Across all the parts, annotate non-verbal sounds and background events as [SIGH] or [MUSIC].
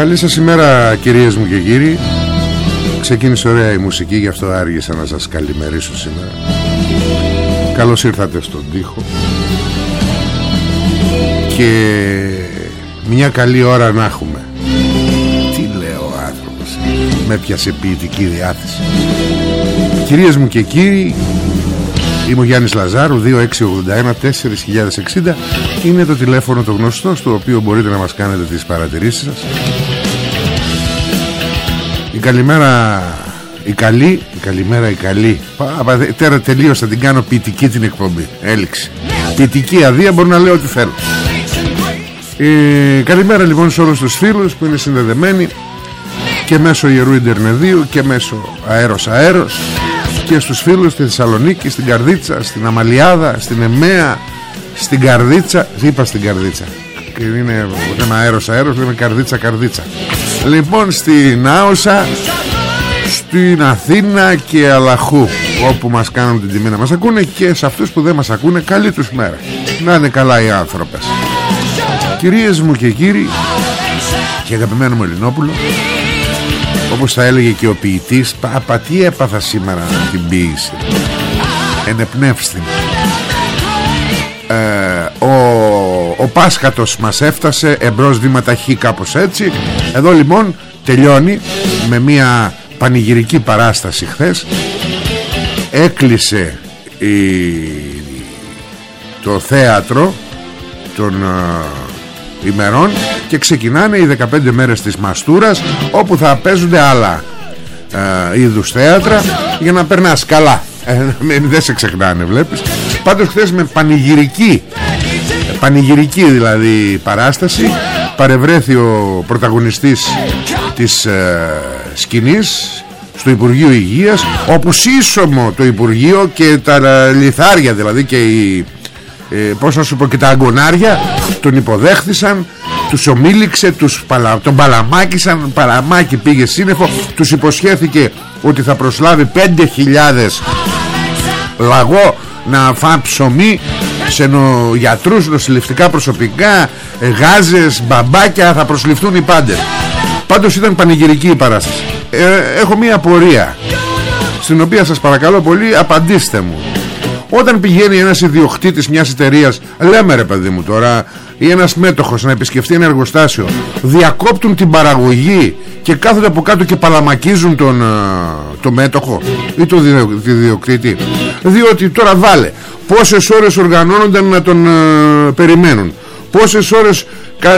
Καλή σας ημέρα κυρίες μου και κύριοι. Ξεκίνησε ωραία η μουσική Γι' αυτό άργησα να σας καλημερίσω σήμερα. Καλώς ήρθατε στον τοίχο. Και μια καλή ώρα να έχουμε. Τι λέω ο άνθρωπος Με πιασε ποιητική διάθεση. Κυρίες μου και κύριοι Είμαι ο Γιάννης Λαζάρου 2681 4060 Είναι το τηλέφωνο το γνωστό Στο οποίο μπορείτε να μας κάνετε τις παρατηρήσεις σας Η καλημέρα Η καλή Η καλημέρα η καλή Τέρα τελείωσα την κάνω ποιητική την εκπομπή Έληξη Ποιητική αδεία μπορώ να λέω ό,τι θέλω ε, Καλημέρα λοιπόν σε όλους τους φίλους Που είναι συνδεδεμένοι Και μέσω Ιερού Ιντερνεδίου Και μέσω αέρος αέρος και στους φίλους στη Θεσσαλονίκη, στην Καρδίτσα, στην Αμαλιάδα, στην Εμέα, στην Καρδίτσα. Είπα στην Καρδίτσα; Και είναι ένα αέρος αέρος, λέμε Καρδίτσα Καρδίτσα. Λοιπόν, στην Άωσα, στην Αθήνα και Αλαχού, όπου μας κάνουν την τιμή να μας ακούνε και σε αυτούς που δεν μας ακούνε, καλή τους μέρα. Να είναι καλά οι άνθρωπες. Κυρίες μου και κύριοι, και αγαπημένο μου Ελληνόπουλο, όπως θα έλεγε και ο ποιητής Παπα τι έπαθα σήμερα την ποίηση Ενεπνεύστη ε, ο, ο Πάσκατος μας έφτασε Εμπρός βήματα χ κάπως έτσι. Εδώ λοιπόν τελειώνει Με μια πανηγυρική παράσταση χθες. Έκλεισε το θέατρο Των ημερών και ξεκινάνε οι 15 μέρες της Μαστούρας όπου θα παίζονται άλλα ε, είδους θέατρα για να περνάς καλά. Ε, δεν σε ξεχνάνε βλέπεις. Πάντως χθες με πανηγυρική πανηγυρική δηλαδή παράσταση. Παρευρέθη ο πρωταγωνιστής της ε, σκηνής στο Υπουργείο Υγείας όπου σύσσωμο το Υπουργείο και τα λιθάρια δηλαδή και οι ε, πώς να σου πω και τα αγκονάρια τον υποδέχθησαν τους ομίληξε τους παλα... τον παλαμάκησαν παλαμάκι πήγε σύννεφο τους υποσχέθηκε ότι θα προσλάβει 5.000 λαγό να φά ψωμί σε νο... γιατρούς, νοσηλευτικά προσωπικά γάζες, μπαμπάκια θα προσληφθούν οι πάντες. Πάντως ήταν πανηγυρική η παράσταση. Ε, έχω μία απορία στην οποία σας παρακαλώ πολύ απαντήστε μου. Όταν πηγαίνει ένας ιδιοκτήτης μιας εταιρείας Λέμε ρε παιδί μου τώρα Ή ένας μέτοχος να επισκεφτεί ένα εργοστάσιο Διακόπτουν την παραγωγή Και κάθονται από κάτω και παλαμακίζουν τον, το μέτοχο Ή τον ιδιοκτήτη Διότι τώρα βάλε Πόσες ώρες οργανώνονταν να τον περιμένουν. Πόσες ώρες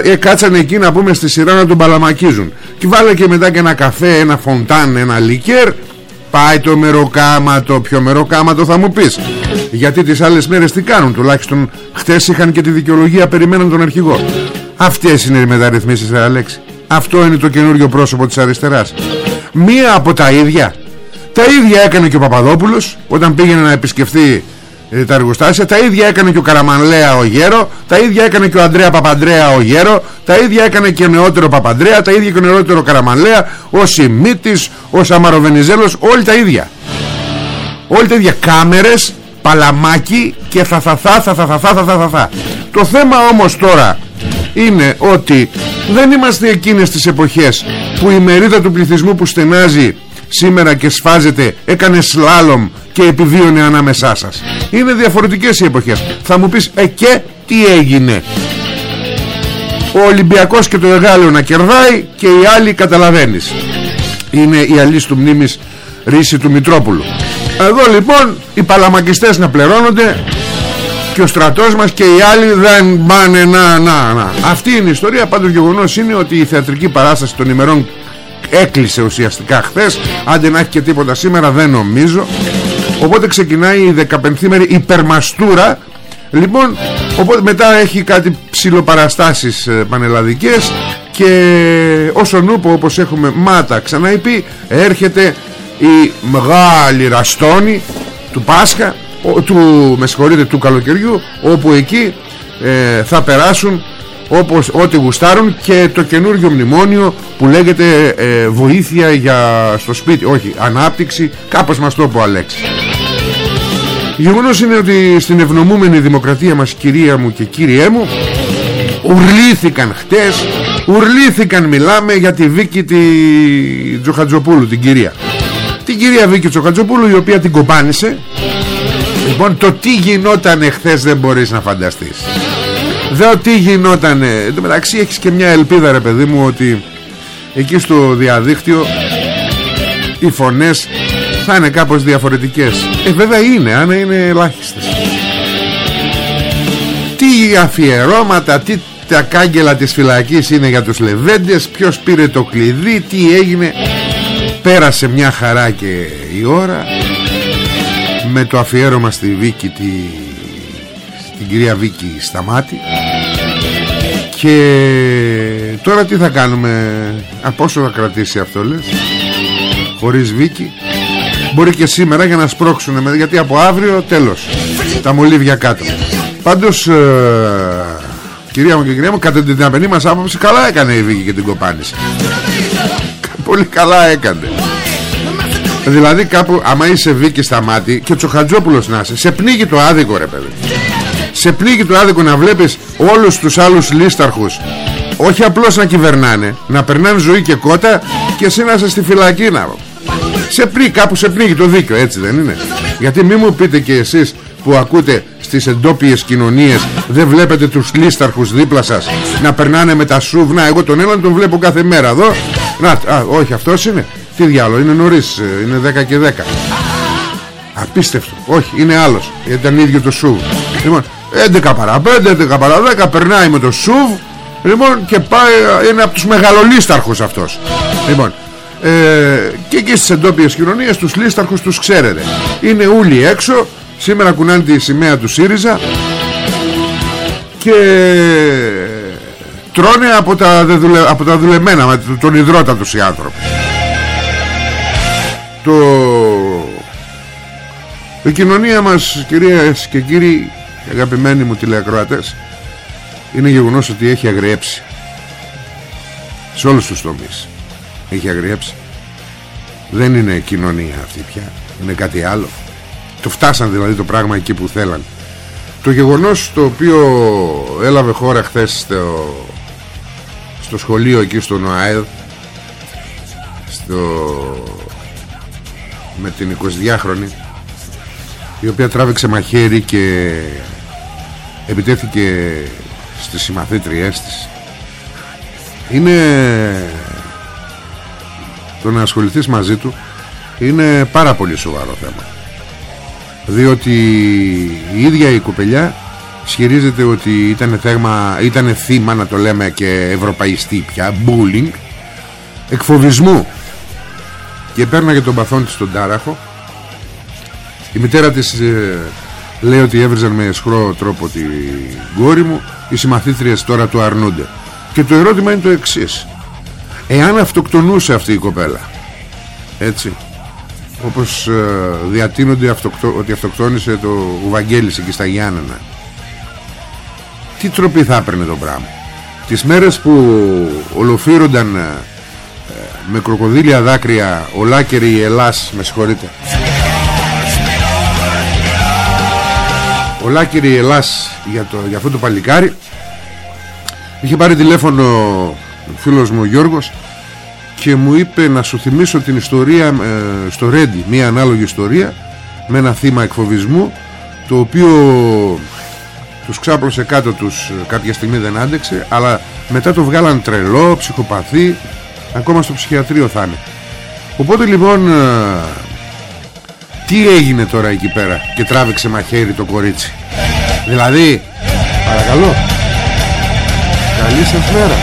ε, κάτσανε εκεί να πούμε στη σειρά να τον παλαμακίζουν. Και βάλε και μετά και ένα καφέ, ένα φοντάν, ένα λικέρ. Πάει το μεροκάματο πιο μεροκάματο θα μου πεις; Γιατί τις άλλες μέρες τι κάνουν; Τουλάχιστον χτες είχαν και τη δικαιολογία περιμέναν τον αρχηγό. Αυτές είναι οι μεταρρυθμίσεις ρε Αλέξη. Αυτό είναι το καινούριο πρόσωπο της αριστεράς. Μία από τα ίδια. Τα ίδια έκανε και ο Παπαδόπουλος όταν πήγαινε να επισκεφθεί ε, τα εργοστάσια τα ίδια έκανε και ο Καραμανλέα ο Γέρο τα ίδια έκανε και ο Αντρέα Παπαντρέα ο Γέρο τα ίδια έκανε και ο νεότερο Παπαντρέα τα ίδια και ο νεότερο Καραμανλέα ο Σιμίτης, ο Σαμαροβενιζέλος όλοι τα ίδια. Όλοι τα ίδια. Κάμερες παλαμάκι και θα θα θα θα θα θα θα θα θα. Το θέμα όμως τώρα είναι ότι δεν είμαστε εκείνες τις εποχές που η μερίδα του πληθυσμού που στενάζει σήμερα και σφάζεται έκανε σλάλομ και επιβίωνε ανάμεσά σας. Είναι διαφορετικές οι εποχές. Θα μου πεις ε και τι έγινε; Ο Ολυμπιακός και το Εγάλεο να κερδάει και οι άλλοι καταλαβαίνεις. Είναι η αλήθεια του μνήμης ρίση του Μητρόπουλου. Εδώ λοιπόν οι παλαμακιστές να πληρώνονται και ο στρατός μας και οι άλλοι δεν πάνε να να να. Αυτή είναι η ιστορία. Πάντως γεγονός είναι ότι η θεατρική παράσταση των ημερών έκλεισε ουσιαστικά χθες. Άντε να έχει και τίποτα σήμερα δεν νομίζω. Οπότε ξεκινάει η 15η μέρη υπερμαστούρα. Λοιπόν οπότε μετά έχει κάτι ψηλοπαραστάσεις ε, πανελλαδικές και όσο νούπο όπως έχουμε μάτα ξαναειπεί έρχεται η μεγάλη ραστόνη του Πάσχα του, με του καλοκαιριού όπου εκεί ε, θα περάσουν όπως ό,τι γουστάρουν και το καινούργιο μνημόνιο που λέγεται ε, βοήθεια για στο σπίτι όχι ανάπτυξη κάπως μας το πω Αλέξης. Γεγονός είναι ότι στην ευνομούμενη δημοκρατία μας κυρία μου και κύριέ μου ουρλήθηκαν χτες ουρλήθηκαν μιλάμε για τη Βίκη τη Τζοχατζοπούλου την κυρία. Την κυρία Βίκη Τζοχατζοπούλου η οποία την κοπάνησε. Λοιπόν το τι γινόταν χθες δεν μπορείς να φανταστείς Δε τι γινότανε. Εν τω μεταξύ έχεις και μια ελπίδα ρε παιδί μου Ότι εκεί στο διαδίκτυο Οι φωνές Θα είναι κάπως διαφορετικές. Ε βέβαια είναι αν είναι ελάχιστες. Τι αφιερώματα Τι τα κάγκελα της φυλακής είναι για τους λεβέντες Ποιος πήρε το κλειδί Τι έγινε. Πέρασε μια χαρά και η ώρα Με το αφιέρωμα στη Βίκη τη την κυρία Βίκη Σταμάτη και τώρα τι θα κάνουμε από όσο θα κρατήσει αυτό λες χωρίς Βίκη μπορεί και σήμερα για να σπρώξουν γιατί από αύριο τέλος τα μολύβια κάτω. Πάντως ε, κυρία μου και κυρία μου κατά την ταπενή μας άποψη καλά έκανε η Βίκη και την κοπάνησε πολύ καλά έκανε. Δηλαδή κάπου άμα είσαι Βίκη στα μάτια Και Τσοχατζόπουλος να είσαι Σε πνίγει το άδικο ρε παιδί Σε πνίγει το άδικο να βλέπεις Όλους τους άλλους λίσταρχους. Όχι απλώς να κυβερνάνε Να περνάνε ζωή και κότα Και εσύ να είσαι στη φυλακή να Σε πνίγει κάπου σε πνίγει το δίκιο έτσι δεν είναι; Γιατί μη μου πείτε και εσείς που ακούτε στις εντόπιες κοινωνίες δεν βλέπετε τους λίσταρχους δίπλα σας να περνάνε με τα σούβνα. Εγώ τον έναν τον βλέπω κάθε μέρα εδώ. Να, α, όχι αυτός είναι. Τι διάλογο είναι νωρίς ε, Είναι 10 και 10 Απίστευτο. Όχι είναι άλλος. Ήταν ίδιο το σουβ Λοιπόν 11 παρά 5 11 παρά 10 Περνάει με το σουβ. Λοιπόν και πάει Είναι από τους μεγαλολίσταρχους αυτός. Λοιπόν ε, και εκεί στις εντόπιες κοινωνίες τους λίσταρχους τους ξέρετε. Είναι όλοι έξω σήμερα κουνάνε τη σημαία του ΣΥΡΙΖΑ και τρώνε από τα, δεδουλε, από τα δουλεμένα τον υδρότα τους οι άνθρωποι. Το... η κοινωνία μας κυρίες και κύριοι αγαπημένοι μου τηλεακροατές είναι γεγονός ότι έχει αγριέψει. Σε όλους τους τομείς έχει αγριέψει. Δεν είναι κοινωνία αυτή πια είναι κάτι άλλο. Το φτάσαν δηλαδή το πράγμα εκεί που θέλαν. Το γεγονός το οποίο έλαβε χώρα χθες στο, στο σχολείο εκεί στο ΝΟΑΕΔ στο με την 22χρονη η οποία τράβηξε μαχαίρι και επιτέθηκε στις συμμαθήτριές της. Είναι το να ασχοληθείς μαζί του είναι πάρα πολύ σοβαρό θέμα. Διότι η ίδια η κοπελιά ισχυρίζεται ότι ήταν, θέγμα, ήταν θύμα να το λέμε και ευρωπαϊστή πια bullying εκφοβισμού. Και πέρναγε τον παθόν της στον τάραχο. Η μητέρα της ε, λέει ότι έβριζαν με εσχρό τρόπο την κόρη μου οι συμμαθήτριες τώρα του αρνούνται. Και το ερώτημα είναι το εξής. Εάν αυτοκτονούσε αυτή η κοπέλα έτσι όπως ε, διατείνονται αυτοκτο... ότι αυτοκτόνησε το Βαγγέλης εκεί στα Γιάννενα τι τροπή θα έπαιρνε το πράγμα; Τις μέρες που ολοφύρονταν ε, με κροκοδίλια δάκρυα ολάκερη η Ελλάς με συγχωρείτε ολάκερη η Ελλάς για, το, για αυτό το παλικάρι. Είχε πάρει τηλέφωνο ο φίλος μου ο Γιώργος και μου είπε να σου θυμίσω την ιστορία ε, στο Ρέντι μια ανάλογη ιστορία με ένα θύμα εκφοβισμού το οποίο τους ξάπλωσε κάτω τους ε, κάποια στιγμή δεν άντεξε αλλά μετά το βγάλαν τρελό, ψυχοπαθή ακόμα στο ψυχιατρίο θα είναι. Οπότε λοιπόν ε, τι έγινε τώρα εκεί πέρα και τράβηξε μαχαίρι το κορίτσι; Δηλαδή παρακαλώ. Καλή σας μέρα.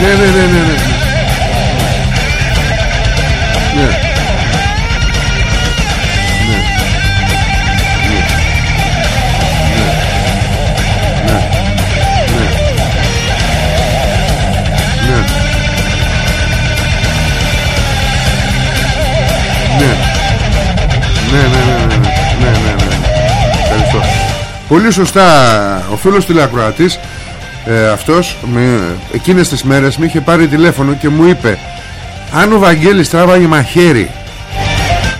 Ναι ναι ναι ναι ναι. Ναι Ναι, ναι, ναι, ναι, ναι, ναι, ναι. Ευχαριστώ. Πολύ σωστά ο φίλος τηλεακροατής ε, αυτός με, εκείνες τις μέρες με είχε πάρει τηλέφωνο και μου είπε αν ο Βαγγέλης τράβαγε μαχαίρι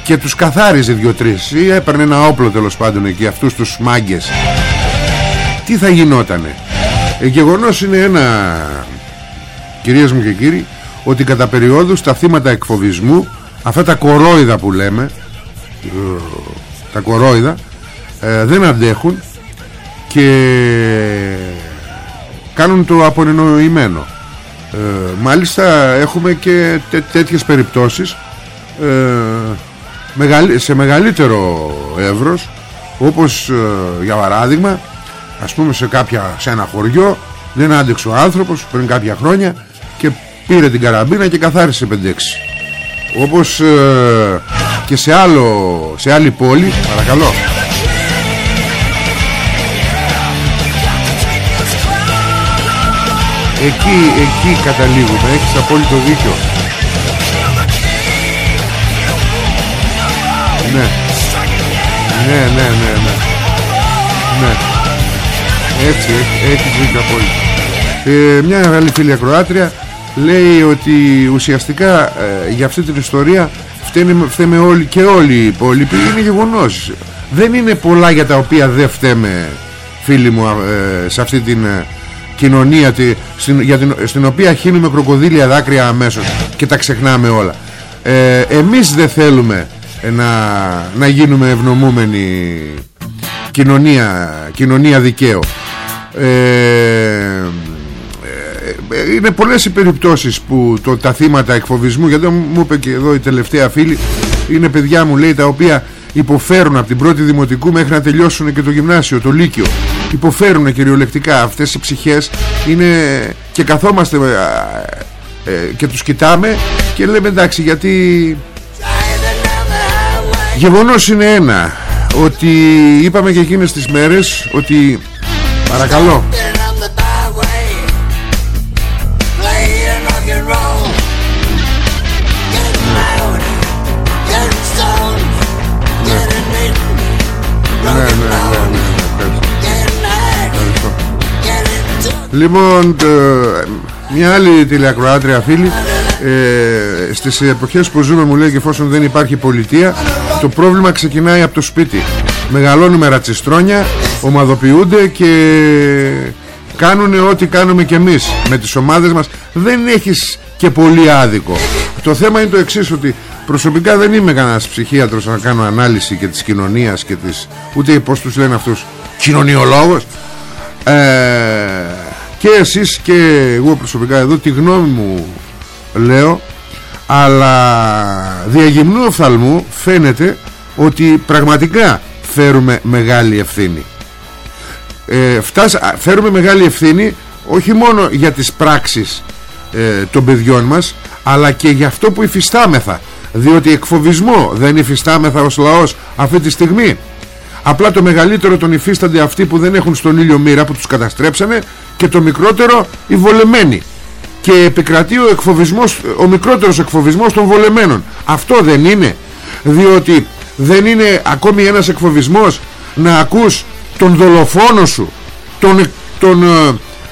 και τους καθάριζε δυο-τρεις ή έπαιρνε ένα όπλο τέλος πάντων εκεί αυτούς τους μάγκες τι θα γινότανε; Ε, γεγονός είναι ένα κυρίες μου και κύριοι ότι κατά περιόδους τα θύματα εκφοβισμού αυτά τα κορόιδα που λέμε τα κορόιδα ε, δεν αντέχουν και κάνουν το απονενοημένο. Ε, μάλιστα έχουμε και τέ, τέτοιες περιπτώσεις ε, σε μεγαλύτερο εύρος όπως ε, για παράδειγμα ας πούμε σε, κάποια, σε ένα χωριό δεν άντεξε ο άνθρωπος πριν κάποια χρόνια και πήρε την καραμπίνα και καθάρισε 5-6 όπως ε, και σε, άλλο, σε άλλη πόλη παρακαλώ. Εκεί, εκεί καταλήγουμε. Έχεις απόλυτο δίκιο. Ναι. Ναι ναι ναι ναι. Ναι. Έτσι έχει δίκιο απόλυτο. Ε, μια μεγάλη φίλη ακροάτρια λέει ότι ουσιαστικά ε, για αυτή την ιστορία φταίμε, φταίμε όλοι και όλοι οι υπόλοιποι είναι γεγονός. Δεν είναι πολλά για τα οποία δεν φταίμε φίλοι μου ε, σε αυτή την ε, κοινωνία τη, στην, για την, στην οποία χύνουμε κροκοδίλια δάκρυα αμέσως και τα ξεχνάμε όλα. Ε, εμείς δεν θέλουμε να, να γίνουμε ευνομούμενοι κοινωνία, κοινωνία δικαίου. Ε, είναι πολλές οι περιπτώσεις που το, τα θύματα εκφοβισμού γιατί μου είπε και εδώ η τελευταία φίλη είναι παιδιά μου λέει τα οποία υποφέρουν από την πρώτη δημοτικού μέχρι να τελειώσουν και το γυμνάσιο, το λύκειο. Υποφέρουν κυριολεκτικά. Αυτές οι ψυχές είναι και καθόμαστε ε, ε, και τους κοιτάμε και λέμε εντάξει γιατί γεγονός είναι ένα ότι είπαμε και εκείνες τις μέρες ότι παρακαλώ Λοιπόν, μια άλλη τηλεακροάτρια φίλη ε, Στις εποχές που ζούμε μου λέει και εφόσον δεν υπάρχει πολιτεία Το πρόβλημα ξεκινάει από το σπίτι. Μεγαλώνουμε ρατσιστρόνια Ομαδοποιούνται και Κάνουν ό,τι κάνουμε κι εμείς Με τις ομάδες μας. Δεν έχεις και πολύ άδικο. Το θέμα είναι το εξής ότι Προσωπικά δεν είμαι κανένας ψυχίατρος να κάνω ανάλυση και της κοινωνίας και της, ούτε πως τους λένε αυτούς κοινωνιολόγος. Ε, και εσείς και εγώ προσωπικά εδώ τη γνώμη μου λέω αλλά διαγυμνού οφθαλμού φαίνεται ότι πραγματικά φέρουμε μεγάλη ευθύνη. Ε, φέρουμε μεγάλη ευθύνη όχι μόνο για τις πράξεις ε, των παιδιών μας αλλά και για αυτό που υφιστάμεθα. Διότι εκφοβισμό δεν υφιστάμεθα ως λαός αυτή τη στιγμή απλά το μεγαλύτερο τον υφίστανται αυτοί που δεν έχουν στον ήλιο μοίρα που τους καταστρέψανε και το μικρότερο οι βολεμένοι. Και επικρατεί ο εκφοβισμός ο μικρότερος εκφοβισμός των βολεμένων. Αυτό δεν είναι διότι δεν είναι ακόμη ένας εκφοβισμός να ακούς τον δολοφόνο σου τον, τον,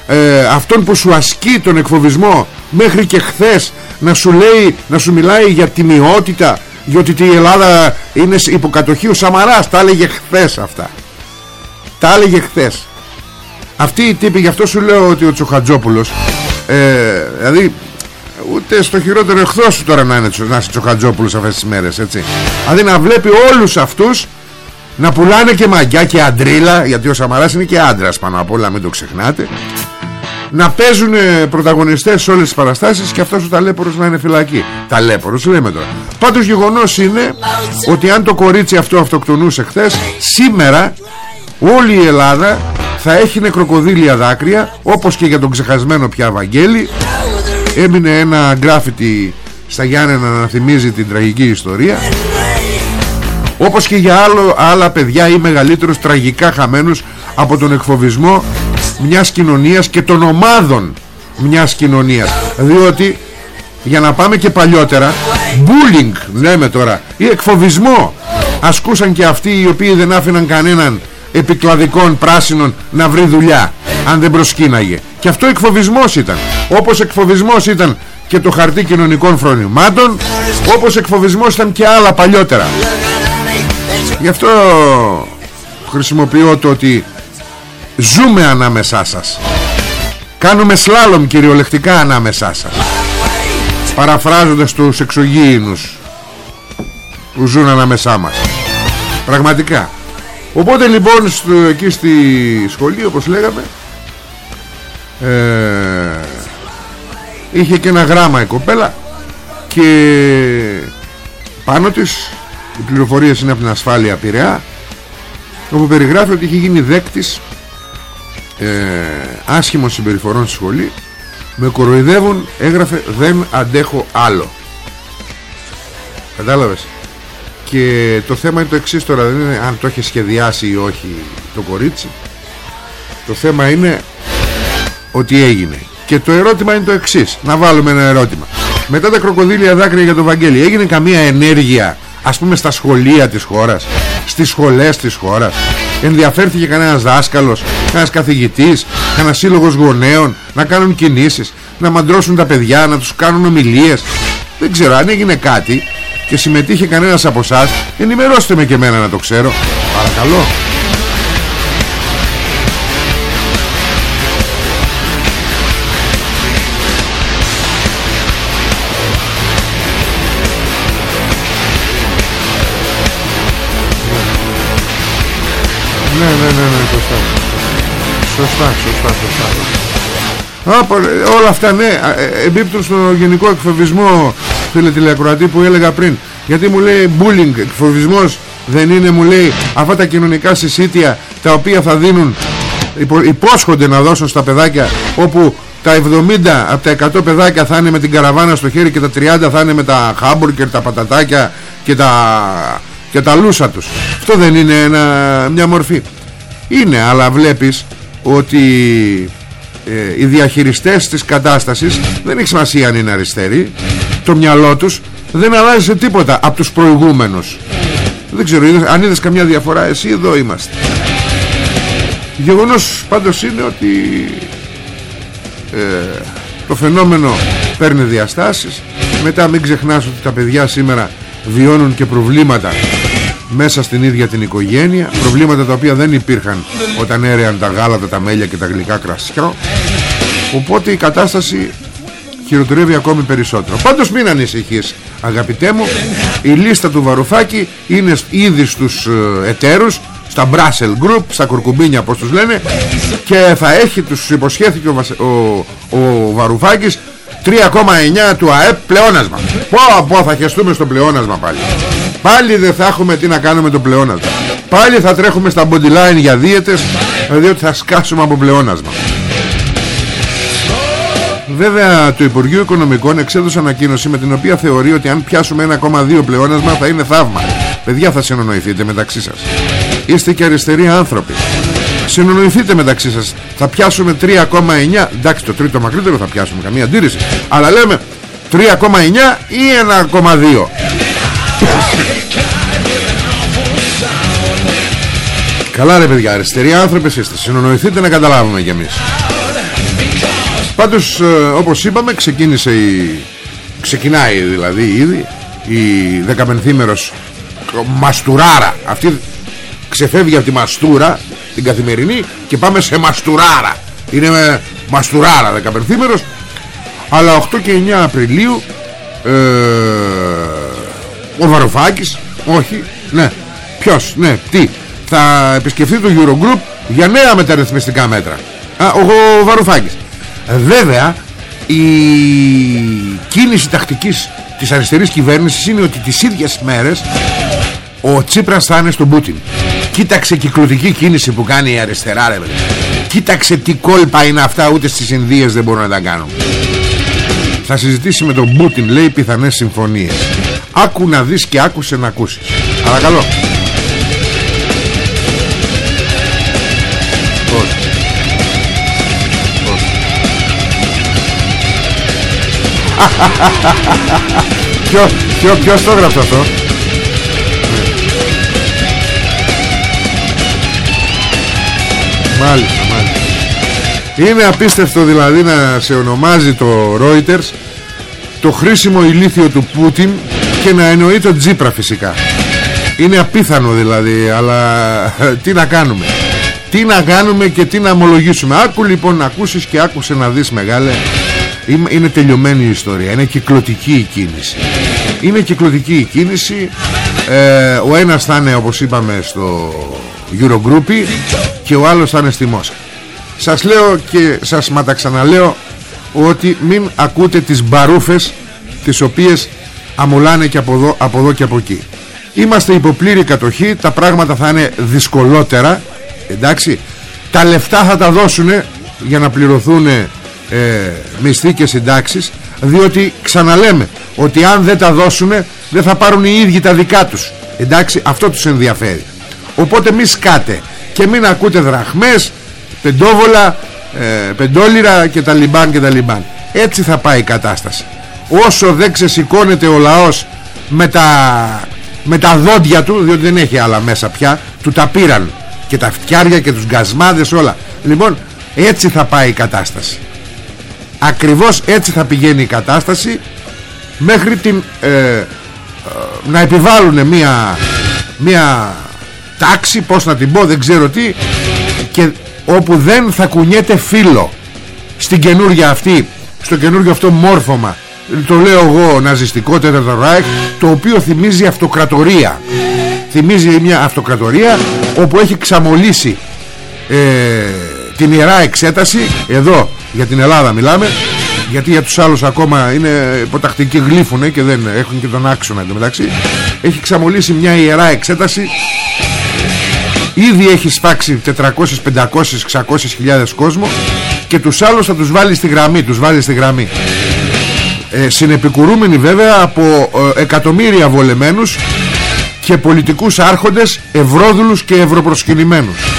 ε, ε, αυτόν που σου ασκεί τον εκφοβισμό μέχρι και χθες να σου λέει να σου μιλάει για τιμιότητα διότι η Ελλάδα είναι υποκατοχή ο Σαμαράς. Τα έλεγε χθες αυτά. Τα έλεγε χθες. Αυτή η τύπη γι' αυτό σου λέω ότι ο Τσοχατζόπουλος ε, δηλαδή ούτε στο χειρότερο εχθρός σου τώρα να είναι να είσαι Τσοχατζόπουλος αυτές τις μέρες έτσι. Δηλαδή να βλέπει όλους αυτούς να πουλάνε και μαγιά και αντρίλα γιατί ο Σαμαράς είναι και άντρας πάνω απ' όλα μην το ξεχνάτε να παίζουν πρωταγωνιστές σε όλες τις παραστάσεις και αυτός ο ταλέπορος να είναι φυλακή. Ταλέπορος λέμε τώρα. Πάντως γεγονός είναι ότι αν το κορίτσι αυτό αυτοκτονούσε χθες σήμερα όλη η Ελλάδα θα έχει νεκροκοδίλια δάκρυα όπως και για τον ξεχασμένο πια Βαγγέλη. Έμεινε ένα γκράφιτι στα Γιάννενα να θυμίζει την τραγική ιστορία. Όπως και για άλλο, άλλα παιδιά ή μεγαλύτερους τραγικά χαμένους από τον εκφοβισμό μιας κοινωνίας και των ομάδων μιας κοινωνίας. Διότι για να πάμε και παλιότερα bullying λέμε τώρα ή εκφοβισμό. Ασκούσαν και αυτοί οι οποίοι δεν άφηναν κανέναν επικλαδικών πράσινων να βρει δουλειά αν δεν προσκύναγε. Και αυτό εκφοβισμός ήταν. Όπως εκφοβισμός ήταν και το χαρτί κοινωνικών φρονημάτων όπως εκφοβισμός ήταν και άλλα παλιότερα. Γι' αυτό χρησιμοποιώ το ότι ζούμε ανάμεσά σας. Κάνουμε σλάλομ κυριολεκτικά ανάμεσά σας. Παραφράζοντας τους εξωγήινους που ζουν ανάμεσά μας. Πραγματικά. Οπότε λοιπόν στο, εκεί στη σχολή όπως λέγαμε ε, Είχε και ένα γράμμα η κοπέλα Και πάνω της Οι πληροφορίες είναι από την ασφάλεια Πειραιά όπου περιγράφει ότι είχε γίνει δέκτης ε, άσχημων συμπεριφορών στη σχολή. Με κοροϊδεύουν έγραφε δεν αντέχω άλλο κατάλαβες; Και το θέμα είναι το εξής τώρα δεν είναι αν το έχει σχεδιάσει ή όχι το κορίτσι. Το θέμα είναι ότι έγινε. Και το ερώτημα είναι το εξής. Να βάλουμε ένα ερώτημα. Μετά τα κροκοδίλια δάκρυα για τον Βαγγέλη έγινε καμία ενέργεια ας πούμε στα σχολεία της χώρας στις σχολές της χώρας; Ενδιαφέρθηκε κανένας δάσκαλος κανένας καθηγητής κανένας σύλλογος γονέων να κάνουν κινήσεις να μαντρώσουν τα παιδιά να τους κάνουν ομιλίες. Δεν ξέρω αν έγινε κάτι και συμμετείχε κανένας από εσάς, ενημερώστε με και εμένα να το ξέρω. Παρακαλώ Σωστά, σωστά, σωστά. όλα αυτά ναι, ε, εμπίπτουν στο γενικό εκφοβισμό φίλε τηλεακροατή που έλεγα πριν. Γιατί μου λέει bullying, εκφοβισμός δεν είναι μου λέει αυτά τα κοινωνικά συσίτια τα οποία θα δίνουν υπόσχονται να δώσουν στα παιδάκια όπου τα 70 από τα 100 παιδάκια θα είναι με την καραβάνα στο χέρι και τα 30 θα είναι με τα χάμπουργκερ, τα πατατάκια και τα και τα λούσα τους αυτό δεν είναι ένα, μια μορφή είναι αλλά βλέπεις ότι ε, οι διαχειριστές της κατάστασης δεν έχει σημασία αν είναι αριστεροί το μυαλό τους δεν αλλάζει σε τίποτα από τους προηγούμενους. Δεν ξέρω αν είδες καμιά διαφορά εσύ εδώ είμαστε. Γεγονός πάντως είναι ότι ε, το φαινόμενο παίρνει διαστάσεις. Μετά μην ξεχνάς ότι τα παιδιά σήμερα βιώνουν και προβλήματα μέσα στην ίδια την οικογένεια προβλήματα τα οποία δεν υπήρχαν όταν έρεαν τα γάλατα, τα μέλια και τα γλυκά κρασιά. Οπότε η κατάσταση χειροτερεύει ακόμη περισσότερο. Πάντως μην ανησυχείς αγαπητέ μου η λίστα του Βαρουφάκη είναι ήδη στους ε, εταίρους στα Brussels Group, στα κουρκουμπίνια πως τους λένε και θα έχει, τους υποσχέθηκε ο, ο, ο Βαρουφάκης 3,9 του ΑΕΠ πλεόνασμα. Πω πω θα χεστούμε στο πλεόνασμα πάλι Πάλι δεν θα έχουμε τι να κάνουμε το πλεόνασμα Πάλι θα τρέχουμε στα bodyline για δίαιτες Διότι θα σκάσουμε από πλεόνασμα Βέβαια το Υπουργείο Οικονομικών εξέδωσε ανακοίνωση με την οποία θεωρεί ότι αν πιάσουμε 1,2 πλεόνασμα θα είναι θαύμα. Παιδιά θα συνονοηθείτε μεταξύ σας. Είστε και αριστεροί άνθρωποι. Συνονοηθείτε μεταξύ σας. Θα πιάσουμε 3,9. Εντάξει το τρίτο μακρύτερο θα πιάσουμε καμία αντίρρηση. Αλλά λέμε 3,9 ή 1,2. Καλά ρε παιδιά, αριστεροί άνθρωποι είστε. Συνονοηθείτε να καταλάβουμε κι εμείς. Πάντως ε, όπως είπαμε ξεκίνησε η... Ξεκινάει δηλαδή ήδη Η δεκαπενθήμερος Μαστουράρα Αυτή ξεφεύγει από τη μαστούρα Την καθημερινή Και πάμε σε μαστουράρα Είναι με μαστουράρα δεκαπενθήμερος Αλλά 8 και 9 Απριλίου ε, Ο Βαρουφάκης Όχι Ναι Ποιος Ναι Τι Θα επισκεφθεί το Eurogroup Για νέα μεταρρυθμιστικά μέτρα Α, ο, ο Βαρουφάκης Βέβαια η κίνηση τακτικής της αριστερής κυβέρνησης είναι ότι τις ίδιες μέρες ο Τσίπρας θα είναι στον Πούτιν. Κοίταξε κυκλωτική κίνηση που κάνει η αριστερά ρε Κοίταξε τι κόλπα είναι αυτά ούτε στις Ινδίες δεν μπορούν να τα κάνουν. Θα συζητήσει με τον Πούτιν λέει πιθανές συμφωνίες. Άκου να δεις και άκουσε να ακούσεις. Παρακαλώ. Ποιο, ποιο, ποιος το έγραψε αυτό; Μάλιστα, μάλιστα. Είναι απίστευτο δηλαδή να σε ονομάζει το Reuters Το χρήσιμο ηλίθιο του Πούτιν Και να εννοεί το Τζίπρα φυσικά. Είναι απίθανο δηλαδή Αλλά [LAUGHS] τι να κάνουμε. Τι να κάνουμε και τι να ομολογήσουμε. Άκου λοιπόν να ακούσεις και άκουσε να δεις μεγάλε είναι τελειωμένη η ιστορία. Είναι κυκλωτική η κίνηση. Είναι κυκλωτική η κίνηση. Ε, Ο ένας θα είναι όπως είπαμε στο Eurogroup Και ο άλλος θα είναι στη Μόσχα. Σας λέω και σας ματαξαναλέω Ότι μην ακούτε τις μπαρούφες Τις οποίες αμολάνε και από εδώ, από εδώ και από εκεί. Είμαστε υποπλήρη κατοχή Τα πράγματα θα είναι δυσκολότερα Εντάξει. Τα λεφτά θα τα δώσουν για να πληρωθούν ε, μισθή και συντάξεις διότι ξαναλέμε ότι αν δεν τα δώσουν δεν θα πάρουν οι ίδιοι τα δικά τους. Εντάξει αυτό τους ενδιαφέρει. Οπότε μη σκάτε και μην ακούτε δραχμές πεντόβολα ε, πεντόλυρα και τα λιμπάν και τα λιμπάν. Έτσι θα πάει η κατάσταση. Όσο δεν ξεσηκώνεται ο λαός με τα, με τα δόντια του διότι δεν έχει άλλα μέσα πια του τα πήραν. Και τα φτιάρια και τους γκασμάδες όλα. Λοιπόν έτσι θα πάει η κατάσταση Ακριβώς έτσι θα πηγαίνει η κατάσταση Μέχρι την ε, ε, Να επιβάλλουν μια Μια τάξη Πώς να την πω δεν ξέρω τι Και όπου δεν θα κουνιέται φύλλο Στην καινούργια αυτή Στο καινούργιο αυτό μόρφωμα Το λέω εγώ ναζιστικό τέταρτο ράικ Το οποίο θυμίζει αυτοκρατορία. Θυμίζει μια αυτοκρατορία Όπου έχει ξαμολύσει ε, Την ιερά εξέταση Εδώ για την Ελλάδα μιλάμε γιατί για τους άλλους ακόμα είναι υποτακτικοί γλύφουνε και δεν έχουν και τον άξονα μεταξύ έχει ξαμολύσει μια ιερά εξέταση. Ήδη έχει σφάξει 400, 500, 600 χιλιάδες κόσμο και τους άλλους θα τους βάλει στη γραμμή τους βάλει στη γραμμή. Ε, συνεπικουρούμενοι βέβαια από ε, εκατομμύρια βολεμένους και πολιτικούς άρχοντες ευρώδουλους και ευρωπροσκυνημένους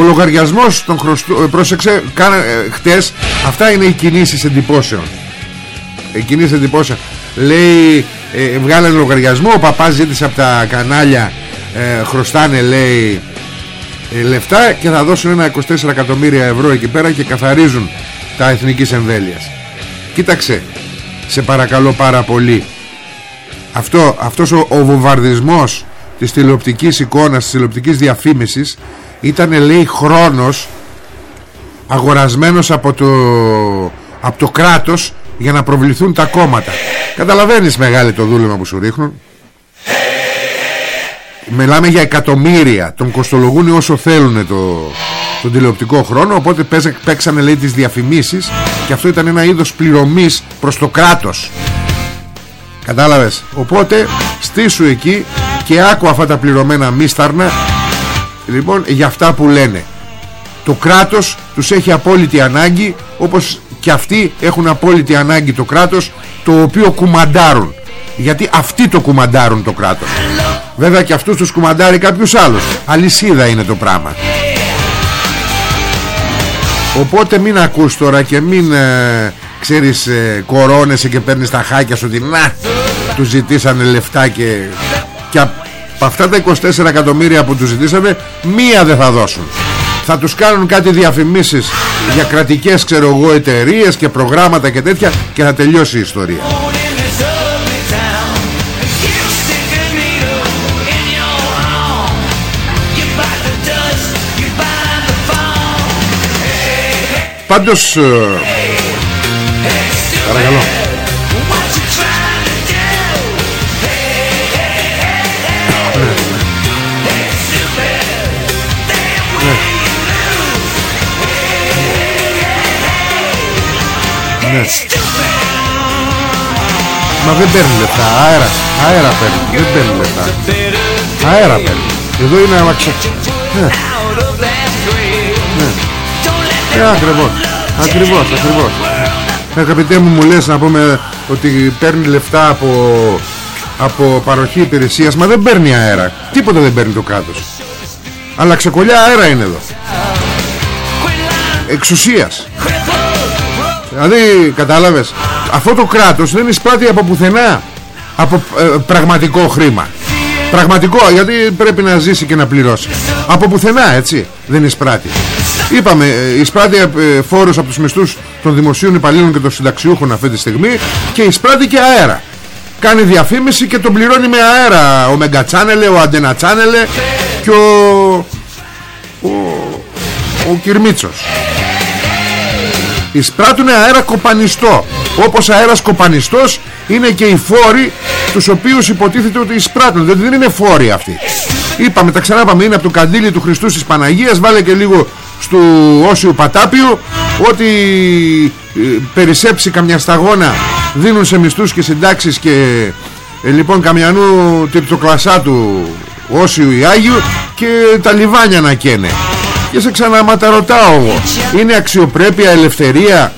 Ο λογαριασμός των χρωστού... Ε, πρόσεξε, κάνα, ε, χτες Αυτά είναι οι κινήσεις εντυπώσεων. Οι κινήσεις εντυπώσεων. Λέει, ε, βγάλανε λογαριασμό Ο παπάς ζήτησε από τα κανάλια ε, Χρωστάνε λέει ε, Λεφτά και θα δώσουν ένα 24 εκατομμύρια ευρώ εκεί πέρα Και καθαρίζουν τα εθνικής εμβέλειας. Κοίταξε Σε παρακαλώ πάρα πολύ. Αυτό, Αυτός ο, ο βομβαρδισμός Της τηλεοπτικής εικόνας Της τηλεοπτικής διαφήμισης ήταν λέει χρόνος αγορασμένος από το, από το κράτος για να προβληθούν τα κόμματα. Καταλαβαίνεις μεγάλη το δούλεμα που σου ρίχνουν. Μιλάμε για εκατομμύρια. Τον κοστολογούν όσο θέλουν το, Τον τηλεοπτικό χρόνο Οπότε παίξανε λέει τις διαφημίσεις Και αυτό ήταν ένα είδος πληρωμής προς το κράτος. Κατάλαβες; Οπότε στήσου εκεί Και άκου αυτά τα πληρωμένα μίσταρνα Λοιπόν για αυτά που λένε. Το κράτος τους έχει απόλυτη ανάγκη Όπως και αυτοί έχουν απόλυτη ανάγκη το κράτος Το οποίο κουμαντάρουν. Γιατί αυτοί το κουμαντάρουν το κράτος. Βέβαια και αυτούς τους κουμαντάρει κάποιος άλλος. Αλυσίδα είναι το πράγμα. Οπότε μην ακούς τώρα και μην ε, ξέρεις ε, κορώνεσαι και παίρνεις τα χάκια σου ότι να τους ζητήσανε λεφτά και, και από αυτά τα 24 εκατομμύρια που τους ζητήσανε μία δεν θα δώσουν. Θα τους κάνουν κάτι διαφημίσεις για κρατικές ξέρω εγώ εταιρείες και προγράμματα και τέτοια και θα τελειώσει η ιστορία. Πάντως ε, Παρακαλώ ναι. Μα δεν παίρνει λεφτά Αέρας, αέρα παίρνει Δεν παίρνει λεφτά. Αέρα παίρνει. Εδώ είναι αμαξιά Ναι. Ναι. Ε, ακριβώς Ακριβώς, ακριβώς. Αγαπητέ μου μου λες να πούμε Ότι παίρνει λεφτά από Από παροχή υπηρεσίας Μα δεν παίρνει αέρα. Τίποτα δεν παίρνει το κράτος. Αλλά ξεκολλιά αέρα είναι εδώ. Εξουσίας Δηλαδή κατάλαβες Αυτό το κράτος δεν εισπράττει από πουθενά Από ε, πραγματικό χρήμα. Πραγματικό γιατί πρέπει να ζήσει και να πληρώσει. Από πουθενά έτσι δεν εισπράττει. Είπαμε ε, εισπράττει ε, φόρους από τους μισθούς των δημοσίων υπαλλήλων και των συνταξιούχων αυτή τη στιγμή Και εισπράττει και αέρα. Κάνει διαφήμιση και τον πληρώνει με αέρα Ο Μεγκατσάνελε, ο Αντενατσάνελε Και ο... Ο, ο Κυρμίτσος εισπράττουν αέρα κοπανιστό. Όπως αέρας κοπανιστός είναι και οι φόροι τους οποίους υποτίθεται ότι εισπράττουν. Δηλαδή δεν είναι φόροι αυτοί. Είπαμε τα ξανάπαμε είναι από το καντήλι του Χριστού της Παναγίας βάλε και λίγο στο Όσιου Πατάπιου ότι ε, περισσέψει καμιά σταγόνα δίνουν σε μισθούς και συντάξεις και ε, λοιπόν καμιανού τριπτοκλασσά του Όσιου ή Άγιου και τα λιβάνια να καίνε και σε ξαναματαρωτάω εγώ. Είναι αξιοπρέπεια, ελευθερία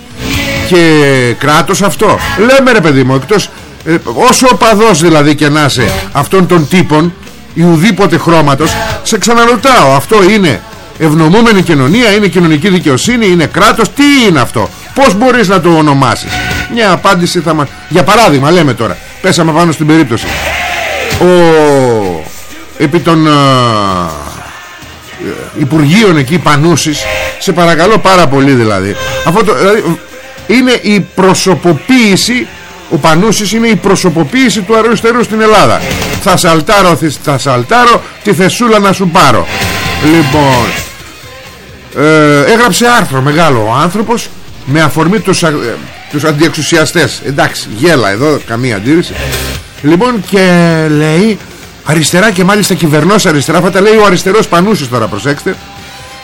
Και κράτος αυτό; Λέμε ρε παιδί μου εκτός, ε, Όσο οπαδός δηλαδή και να είσαι Αυτών των τύπων Ή ουδήποτε χρώματος Σε ξαναρωτάω αυτό είναι ευνομούμενη κοινωνία Είναι κοινωνική δικαιοσύνη Είναι κράτος Τι είναι αυτό; Πώς μπορείς να το ονομάσεις; Μια απάντηση θα μας Για παράδειγμα λέμε τώρα Πέσαμε πάνω στην περίπτωση. Ο Επί των Υπουργείων εκεί Πανούσης. Σε παρακαλώ πάρα πολύ δηλαδή. Αυτό το, δηλαδή, είναι η προσωποποίηση ο Πανούσης είναι η προσωποποίηση του αριστερού στην Ελλάδα. Θα σαλτάρω θα σαλτάρω τη θεσούλα να σου πάρω. Λοιπόν ε, έγραψε άρθρο μεγάλο ο άνθρωπος με αφορμή τους, ε, τους αντιεξουσιαστές. Εντάξει γέλα εδώ καμία αντίρρηση. Λοιπόν και λέει Αριστερά και μάλιστα κυβερνός αριστερά Αυτά τα λέει ο αριστερός Πανούσης τώρα προσέξτε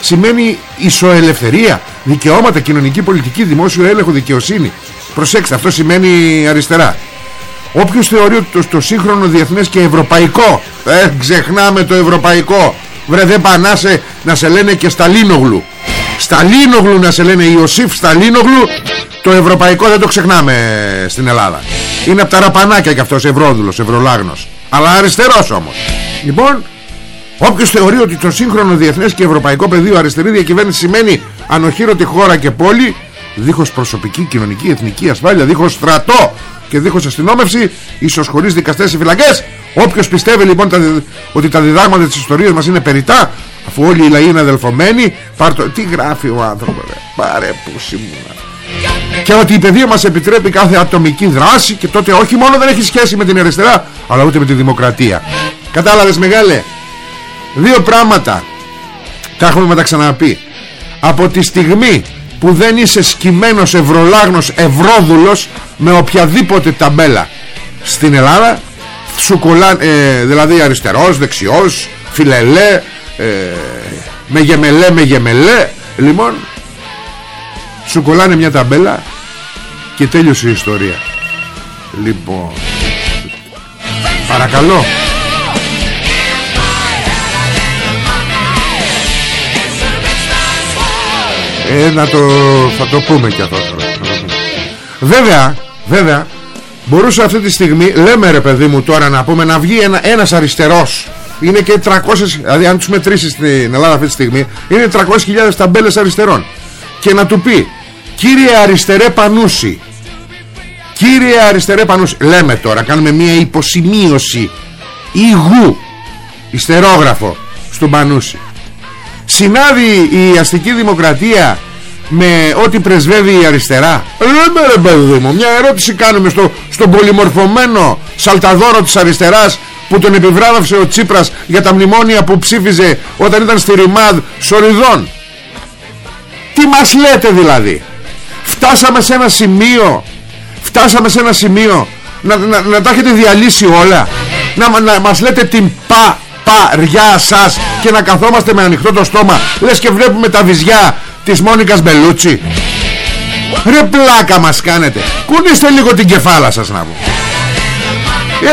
Σημαίνει ισοελευθερία Δικαιώματα, κοινωνική, πολιτική, δημόσιο έλεγχο, δικαιοσύνη. Προσέξτε αυτό σημαίνει αριστερά. Όποιος θεωρεί ότι το, σύγχρονο διεθνές και ευρωπαϊκό Ε ξεχνάμε το ευρωπαϊκό. Βρε δεν πανάσε να σε λένε και Σταλίνογλου. Σταλίνογλου να σε λένε Ιωσήφ Σταλίνογλου Το ευρωπαϊκό δεν το ξεχνάμε στην Ελλάδα. Είναι από τα ραπανάκια κι αυτός ευρώδουλος, ευρωλάγνος αλλά αριστερός όμως. Λοιπόν Όποιος θεωρεί ότι το σύγχρονο διεθνές και ευρωπαϊκό πεδίο αριστερή διακυβέρνηση σημαίνει ανοχήρωτη χώρα και πόλη δίχως προσωπική, κοινωνική, εθνική ασφάλεια δίχως στρατό και δίχως αστυνόμευση ίσως χωρίς δικαστές ή φυλακές Όποιος πιστεύει λοιπόν τα, ότι τα διδάγματα της ιστορίας μας είναι περιτά αφού όλοι οι λαοί είναι αδελφωμένοι πάρ' τι γράφει ο άνθρωπος πάρε που και ότι η παιδεία μας επιτρέπει κάθε ατομική δράση και τότε όχι μόνο δεν έχει σχέση με την αριστερά αλλά ούτε με τη δημοκρατία. Κατάλαβες μεγάλε δύο πράγματα τα έχουμε μεταξαναπεί. Από τη στιγμή που δεν είσαι σκυμμένος ευρωλάγνος ευρώδουλος με οποιαδήποτε ταμπέλα. Στην Ελλάδα σου κολλάνε, ε, δηλαδή αριστερός, δεξιός, φιλελέ ε, με γεμελέ, με γεμελέ λοιπόν σου κολλάνε μια ταμπέλα και τέλειωσε η ιστορία. Λοιπόν Παρακαλώ. Ε, να το, θα το πούμε και αυτό Βέβαια, βέβαια Μπορούσε αυτή τη στιγμή Λέμε ρε παιδί μου τώρα να πούμε Να βγει ένα, ένας αριστερός. Είναι και 300 Δηλαδή αν τους μετρήσεις στην Ελλάδα αυτή τη στιγμή Είναι 300.000 ταμπέλες αριστερών. Και να του πει Κύριε αριστερέ Πανούση Κύριε αριστερέ Πανούση Λέμε τώρα κάνουμε μια υποσημείωση Υγού Ιστερόγραφο Στον Πανούση. Συνάδει η αστική δημοκρατία με ό,τι πρεσβεύει η αριστερά; Λέμε ρε παιδί μου Μια ερώτηση κάνουμε στο, στον πολυμορφωμένο Σαλταδόρο της αριστεράς Που τον επιβράβευσε ο Τσίπρας Για τα μνημόνια που ψήφιζε Όταν ήταν στη Ρημάδ Σοριδών. Τι μας λέτε δηλαδή; Φτάσαμε σε ένα σημείο Φτάσαμε σε ένα σημείο Να, να, να τα έχετε διαλύσει όλα. Να, να μας λέτε την πα παριά σας Και να καθόμαστε με ανοιχτό το στόμα Λες και βλέπουμε τα βυζιά της Μόνικας Μπελούτσι. Ρε πλάκα μας κάνετε. Κουνήστε λίγο την κεφάλα σας να μου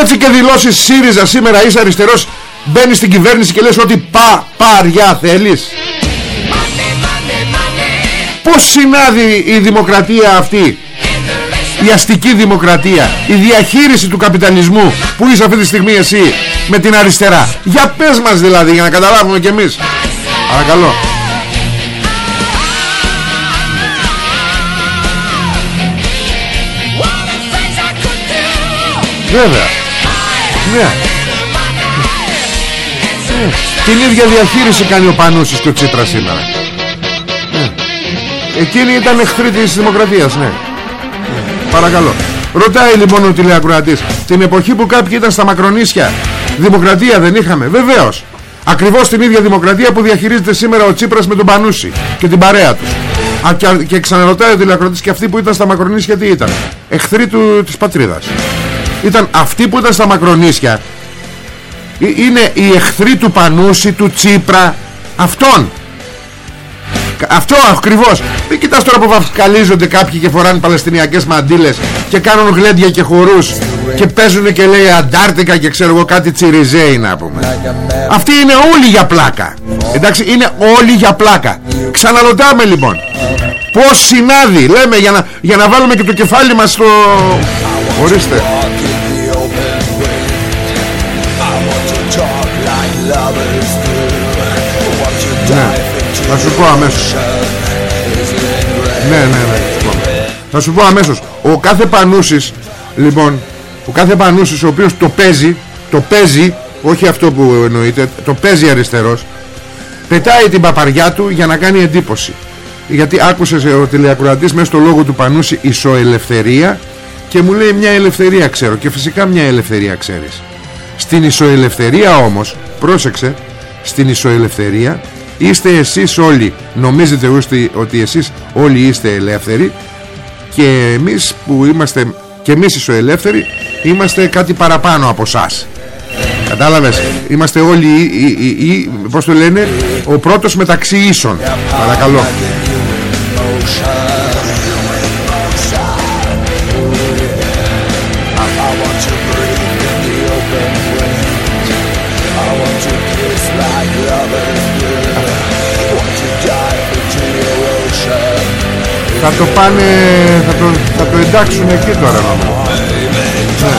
Έτσι και δηλώσεις ΣΥΡΙΖΑ σήμερα είσαι αριστερός Μπαίνεις στην κυβέρνηση και λες ότι πα, παριά θέλεις Πώς συνάδει η δημοκρατία αυτή; Η αστική δημοκρατία η διαχείριση του καπιταλισμού που είσαι αυτή τη στιγμή εσύ με την αριστερά. Για πες μας δηλαδή για να καταλάβουμε κι εμείς. Παρακαλώ. Βέβαια. Ναι. Την ίδια διαχείριση κάνει ο Πανούσης και ο Τσίπρας σήμερα. ναι. Εκείνη ήταν εχθρή της δημοκρατίας ναι. Παρακαλώ. Ρωτάει λοιπόν ο τηλεακροατής Την εποχή που κάποιοι ήταν στα Μακρονίσια Δημοκρατία δεν είχαμε; Βεβαίως. Ακριβώς την ίδια δημοκρατία που διαχειρίζεται σήμερα ο Τσίπρας με τον Πανούση Και την παρέα τους. Α, και, και ξαναρωτάει ο τηλεακροατής και αυτοί που ήταν στα Μακρονίσια τι ήταν; Εχθροί του, της πατρίδας. Ήταν αυτοί που ήταν στα Μακρονίσια; Ε, είναι οι εχθροί του Πανούση, του Τσίπρα αυτόν αυτό ακριβώς. Μην κοιτάς τώρα που βαφκαλίζονται κάποιοι και φοράνε παλαιστινιακές μαντήλες Και κάνουν γλέντια και χορούς Και παίζουν και λέει Αντάρτικα και ξέρω εγώ κάτι τσιριζέι να πούμε. Αυτοί είναι όλοι για πλάκα. Εντάξει είναι όλοι για πλάκα. Ξαναρωτάμε λοιπόν. Πώς συνάδει Λέμε για να, για να βάλουμε και το κεφάλι μας στο Ορίστε. Ναι, θα σου πω αμέσως. Ναι, ναι, ναι Θα σου πω αμέσως. Ο κάθε Πανούσης Λοιπόν Ο κάθε Πανούσης ο οποίος το παίζει Το παίζει Όχι αυτό που εννοείται Το παίζει αριστερός Πετάει την παπαριά του για να κάνει εντύπωση. Γιατί άκουσες ο τηλεακροατής μέσα στο λόγο του Πανούση ισοελευθερία και μου λέει μια ελευθερία ξέρω και φυσικά μια ελευθερία ξέρεις. Στην ισοελευθερία όμως πρόσεξε στην ισοελευθερία είστε εσείς όλοι νομίζετε ότι εσείς όλοι είστε ελεύθεροι και εμείς που είμαστε και εμείς ισοελεύθεροι είμαστε κάτι παραπάνω από σας. Κατάλαβες; Είμαστε όλοι ή, ή, ή, Πώς το λένε Ο πρώτος μεταξύ ίσων. Παρακαλώ Θα το πάνε Θα το, θα το εντάξουν εκεί τώρα ναι.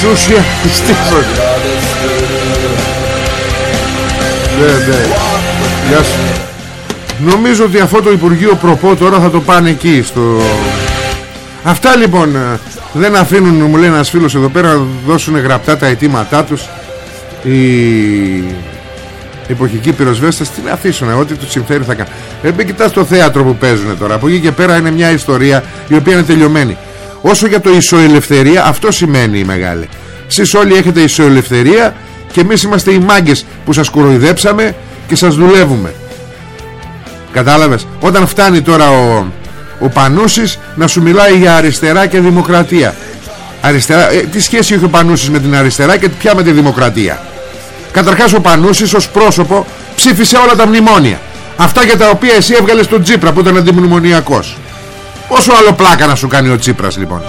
Σουσιαλιστής Ναι ναι. Γεια σου. Νομίζω ότι αυτό το Υπουργείο Προπό τώρα θα το πάνε εκεί στο... Αυτά λοιπόν ε, δεν αφήνουν μου λέει ένας φίλος εδώ πέρα να δώσουν γραπτά τα αιτήματά τους οι εποχικοί πυροσβέστες την αφήσουν ό,τι τους συμφέρει θα κάνουν. Ε, μην κοιτάς το θέατρο που παίζουν τώρα από εκεί και πέρα είναι μια ιστορία η οποία είναι τελειωμένη. Όσο για το ισοελευθερία αυτό σημαίνει η μεγάλη εσείς όλοι έχετε ισοελευθερία και εμείς είμαστε οι μάγκες που σας κοροϊδέψαμε και σας δουλεύουμε. Κατάλαβες; Όταν φτάνει τώρα ο, ο Πανούσης να σου μιλάει για αριστερά και δημοκρατία. Αριστερά, ε, τι σχέση έχει ο Πανούσης με την αριστερά και πια με τη δημοκρατία; Καταρχάς ο Πανούσης ως πρόσωπο ψήφισε όλα τα μνημόνια. Αυτά για τα οποία εσύ έβγαλες τον Τσίπρα που ήταν αντιμνημονιακός. Πόσο άλλο πλάκα να σου κάνει ο Τσίπρας λοιπόν.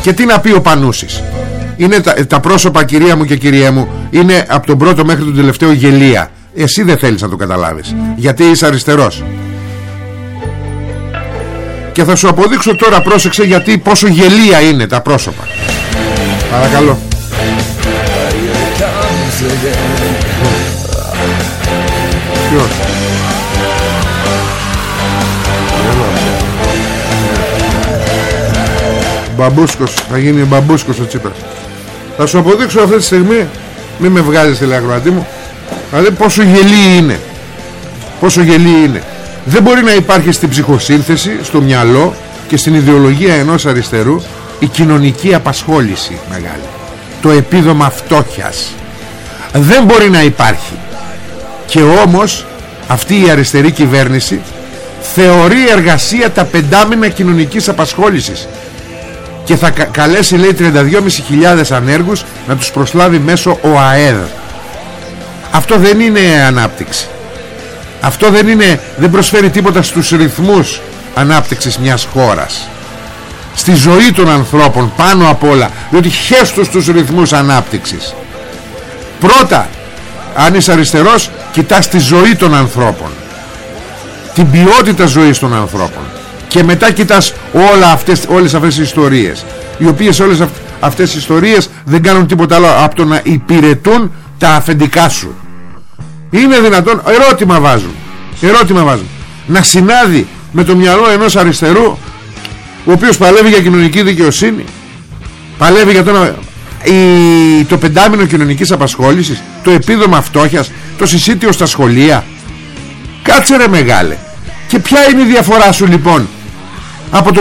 Και τι να πει ο Πανούσης; Είναι τα, τα πρόσωπα κυρία μου και κυρία μου Είναι από τον πρώτο μέχρι τον τελευταίο γελία. Εσύ δεν θέλεις να το καταλάβεις Γιατί είσαι αριστερός. Και θα σου αποδείξω τώρα πρόσεξε Γιατί πόσο γελία είναι τα πρόσωπα. Παρακαλώ Μπαμπούσκος Θα γίνει μπαμπούσκος ο Τσίπρας. Θα σου αποδείξω αυτή τη στιγμή Μην με βγάζεις τηλεακροατή μου. Δηλαδή πόσο γελί είναι. Πόσο γελί είναι. Δεν μπορεί να υπάρχει στην ψυχοσύνθεση Στο μυαλό και στην ιδεολογία ενός αριστερού Η κοινωνική απασχόληση μεγάλη. Το επίδομα φτώχειας. Δεν μπορεί να υπάρχει. Και όμως Αυτή η αριστερή κυβέρνηση Θεωρεί εργασία τα πεντάμινα κοινωνικής απασχόλησης και θα καλέσει λέει 32.500 ανέργους να τους προσλάβει μέσω ΟΑΕΔ. Αυτό δεν είναι ανάπτυξη. Αυτό δεν είναι δεν προσφέρει τίποτα στους ρυθμούς ανάπτυξης μιας χώρας. Στη ζωή των ανθρώπων πάνω απ' όλα διότι χέστο στους ρυθμούς ανάπτυξης. Πρώτα αν είσαι αριστερός κοιτάς τη ζωή των ανθρώπων. Την ποιότητα ζωής των ανθρώπων και μετά κοιτάς όλα αυτές, όλες αυτές τις ιστορίες οι οποίες όλες αυτές τις ιστορίες δεν κάνουν τίποτα άλλο από το να υπηρετούν τα αφεντικά σου. Είναι δυνατόν ερώτημα βάζουν ερώτημα βάζουν. Να συνάδει με το μυαλό ενός αριστερού ο οποίος παλεύει για κοινωνική δικαιοσύνη παλεύει για το, η, το πεντάμινο κοινωνικής απασχόλησης το επίδομα φτώχειας το συσίτιο στα σχολεία. Κάτσε ρε μεγάλε. Και ποια είναι η διαφορά σου λοιπόν από το,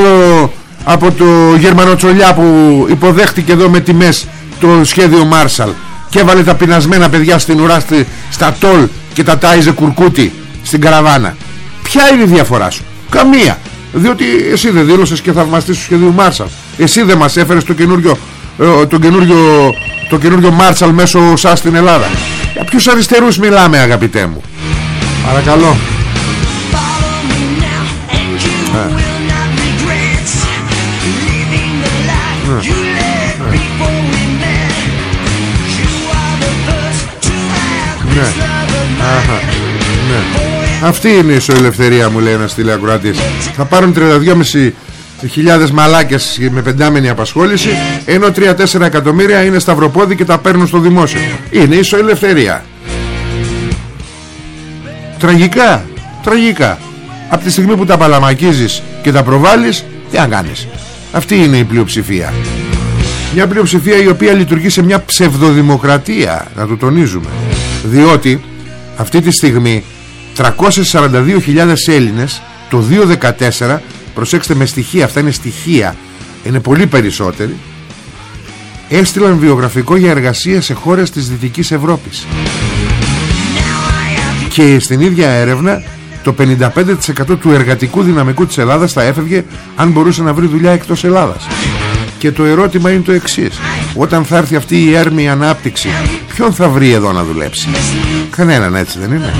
από το Γερμανοτσολιά που υποδέχτηκε εδώ με τιμές το σχέδιο Μάρσαλ και έβαλε τα πεινασμένα παιδιά στην ουρά στα τόλ και τα τάιζε κουρκούτι στην καραβάνα. Ποια είναι η διαφορά σου; Καμία. Διότι εσύ δεν δήλωσες και θαυμαστής του σχεδίου Μάρσαλ εσύ δεν μας έφερες το καινούριο ε, το καινούριο, το καινούριο Μάρσαλ μέσω σας στην Ελλάδα. Για ποιους αριστερούς μιλάμε αγαπητέ μου; Παρακαλώ. Ναι. Ναι. Αυτή είναι η ισοελευθερία μου λέει ένας τηλεακροατής Θα πάρουν 32,5 χιλιάδες μαλάκες με πεντάμενη απασχόληση ενώ 3-4 εκατομμύρια είναι σταυροπόδι και τα παίρνουν στο δημόσιο. Είναι ισοελευθερία. Τραγικά τραγικά. Από τη στιγμή που τα παλαμακίζεις και τα προβάλλεις τι να κάνεις. Αυτή είναι η πλειοψηφία. Μια πλειοψηφία η οποία λειτουργεί σε μια ψευδοδημοκρατία να το τονίζουμε. Διότι αυτή τη στιγμή 342.000 Έλληνες το 2014 προσέξτε με στοιχεία αυτά είναι στοιχεία είναι πολύ περισσότεροι έστειλαν βιογραφικό για εργασία σε χώρες της Δυτικής Ευρώπης. Και στην ίδια έρευνα το 55% του εργατικού δυναμικού της Ελλάδας θα έφευγε αν μπορούσε να βρει δουλειά εκτός Ελλάδας. Και το ερώτημα είναι το εξής. Όταν θα έρθει αυτή η έρμη ανάπτυξη Ποιον θα βρει εδώ να δουλέψει; Κανέναν έτσι δεν είναι;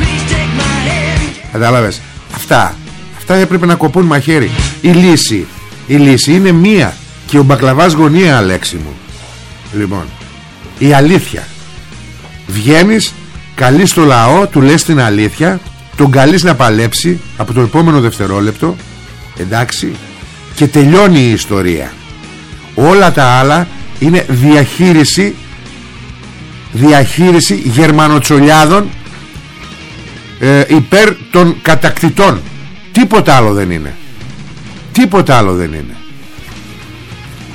Κατάλαβες Αυτά. Αυτά έπρεπε να κοπούν μαχαίρι. Η λύση. Η λύση είναι μία. Και ο μπακλαβάς γωνία Αλέξη μου. Λοιπόν Η αλήθεια. Βγαίνεις Καλείς το λαό Του λες την αλήθεια Τον καλείς να παλέψει Από το επόμενο δευτερόλεπτο. Εντάξει. Και τελειώνει η ιστορία. Όλα τα άλλα είναι διαχείριση διαχείριση γερμανοτσολιάδων ε, υπέρ των κατακτητών. Τίποτα άλλο δεν είναι. Τίποτα άλλο δεν είναι.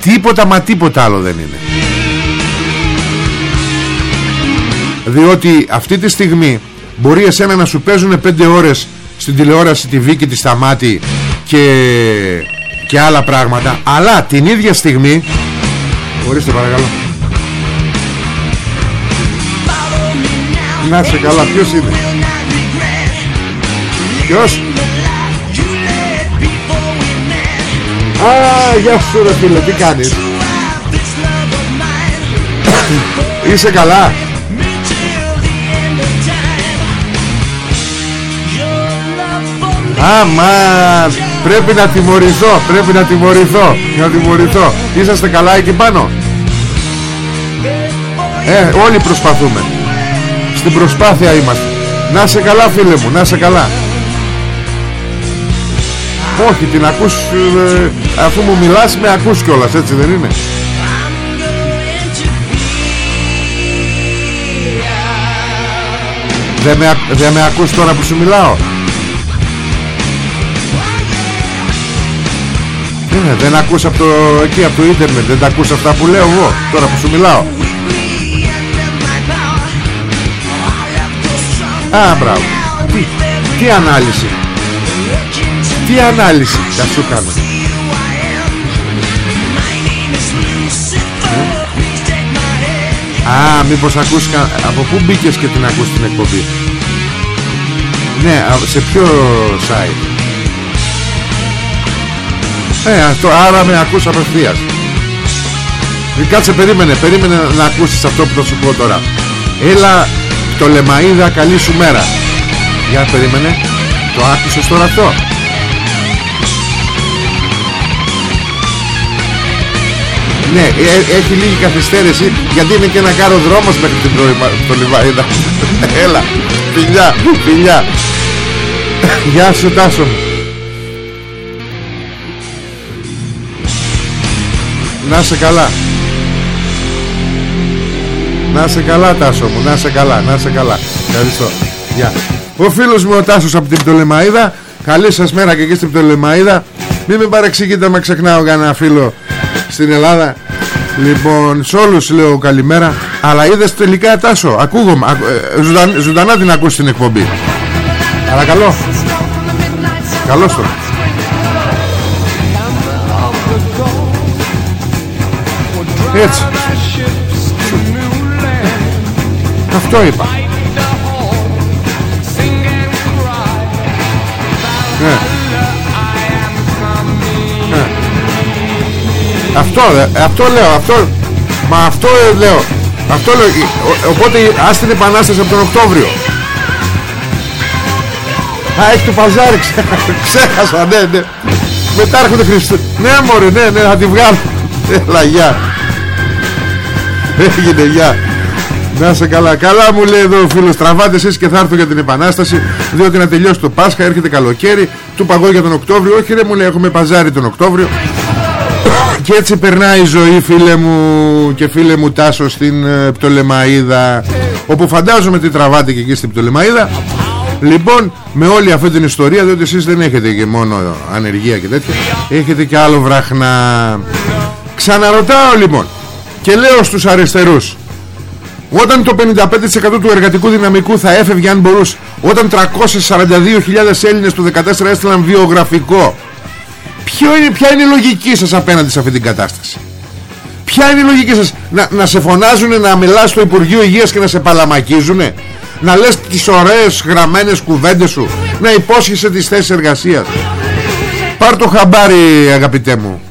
Τίποτα μα τίποτα άλλο δεν είναι. Διότι αυτή τη στιγμή μπορεί εσένα να σου παίζουν 5 ώρες στην τηλεόραση τη Βίκη τη Σταμάτη και και άλλα πράγματα αλλά την ίδια στιγμή ορίστε παρακαλώ να σε καλά. Ποιος είναι; Ποιος; Α, γεια σου ρε φίλε, τι κάνεις; Είσαι καλά; Αμάν Πρέπει να τιμωρηθώ Πρέπει να τιμωρηθώ Να τιμωρηθώ. Είσαστε καλά εκεί πάνω; Ε όλοι προσπαθούμε Στην προσπάθεια είμαστε. Να σε καλά φίλε μου Να σε καλά. Όχι την ακούς ε, Αφού μου μιλάς με ακούς κιόλας έτσι δεν είναι; Δεν με, δεν με ακούς τώρα που σου μιλάω; Ε, Δεν ακούς από το, εκεί από το ίντερνετ Δεν τα ακούς αυτά που λέω εγώ Τώρα που σου μιλάω; Α μπράβο. Τι, τι ανάλυση. Τι ανάλυση. Θα σου κάνω. Α, μήπως ακούς Από πού μπήκες και την ακούς την εκπομπή; Ναι, σε ποιο site; Ε, αυτό, άρα με ακούς απευθείας. Ε, Κάτσε, περίμενε, περίμενε να ακούσεις αυτό που θα σου πω τώρα. Έλα, το Λεμαΐδα, καλή σου μέρα Για περίμενε Το άκουσες τώρα αυτό Ναι, ε, έχει λίγη καθυστέρηση γιατί είναι και ένα κάρο δρόμος μέχρι την το Λιβαΐδα. [LAUGHS] Έλα, φιλιά, φιλιά. Γεια σου Τάσο μου. Να σε καλά. Να σε καλά Τάσο μου, να σε καλά, να σε καλά. Ευχαριστώ. Γεια. Ο φίλος μου ο Τάσος από την Πτολεμαΐδα. Καλή σας μέρα και εκεί στην Πτολεμαΐδα. Μην με παρεξηγείτε με ξεχνάω κανένα φίλο στην Ελλάδα Λοιπόν σε όλους λέω καλημέρα Αλλά είδες τελικά Τάσο Ακούγομαι ε, ζωντανά, ζωντανά την ακούς στην εκπομπή Παρακαλώ Καλώς το Έτσι Αυτό είπα. Ναι. Αυτό, αυτό λέω αυτό, Μα αυτό λέω. Αυτό λέω Οπότε ας την επανάσταση από τον Οκτώβριο. Α έχει το παζάρι Ξέχασα ναι ναι. Μετά έρχονται Χριστού Ναι μωρέ ναι ναι θα τη βγάλω. Έλα γεια. Έγινε γεια να σε καλά. Καλά μου λέει εδώ ο φίλος Τραβάτε εσείς και θα έρθω για την Επανάσταση Διότι να τελειώσει το Πάσχα έρχεται καλοκαίρι Του παγώ για τον Οκτώβριο. Όχι ρε μου λέει έχουμε παζάρι τον Οκτώβριο. [COUGHS] Και έτσι περνάει η ζωή φίλε μου και φίλε μου Τάσο στην ε, Πτολεμαίδα όπου φαντάζομαι τι τραβάτε και εκεί στην Πτολεμαίδα λοιπόν με όλη αυτή την ιστορία διότι εσείς δεν έχετε και μόνο ανεργία και τέτοια έχετε και άλλο βράχνα ξαναρωτάω λοιπόν και λέω στους αριστερούς όταν το 55% του εργατικού δυναμικού θα έφευγε αν μπορούσε. Όταν 342.000 Έλληνες το 14 έστειλαν βιογραφικό Ποιο είναι, ποια είναι η λογική σας απέναντι σε αυτή την κατάσταση; Ποια είναι η λογική σας; Να, να σε φωνάζουν να μιλάς στο Υπουργείο Υγείας και να σε παλαμακίζουνε; Να λες τις ωραίες γραμμένες κουβέντες σου; Να υπόσχεσαι τις θέσεις εργασίας; Πάρ το χαμπάρι αγαπητέ μου.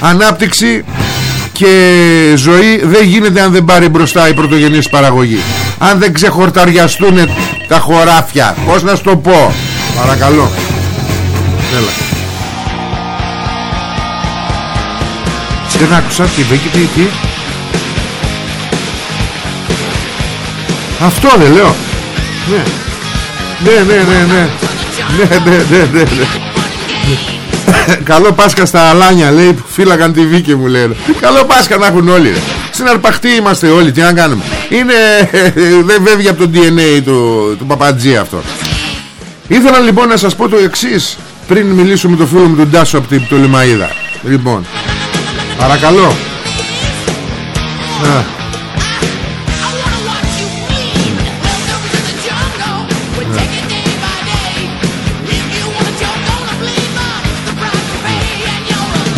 Ανάπτυξη και ζωή δεν γίνεται αν δεν πάρει μπροστά η πρωτογενής παραγωγή. Αν δεν ξεχορταριαστούν τα χωράφια. Πώς να σου το πω; Παρακαλώ. Έλα. Δεν άκουσα τι είπε τι, τι. Αυτό δεν λέω. Ναι. Ναι ναι ναι ναι. Ναι ναι ναι ναι, ναι. [LAUGHS] Καλό Πάσχα στα Αλάνια λέει που φύλαγαν τη βίκη μου λέει Καλό Πάσχα να έχουν όλοι ρε. Στην αρπαχτή είμαστε όλοι Τι να κάνουμε. Είναι [LAUGHS] δεν βέβαια από το DNA του, του Παπατζή αυτό. Ήθελα λοιπόν να σας πω το εξής Πριν μιλήσω με το φίλο μου τον Τάσο από την Πτολεμαίδα Λοιπόν Παρακαλώ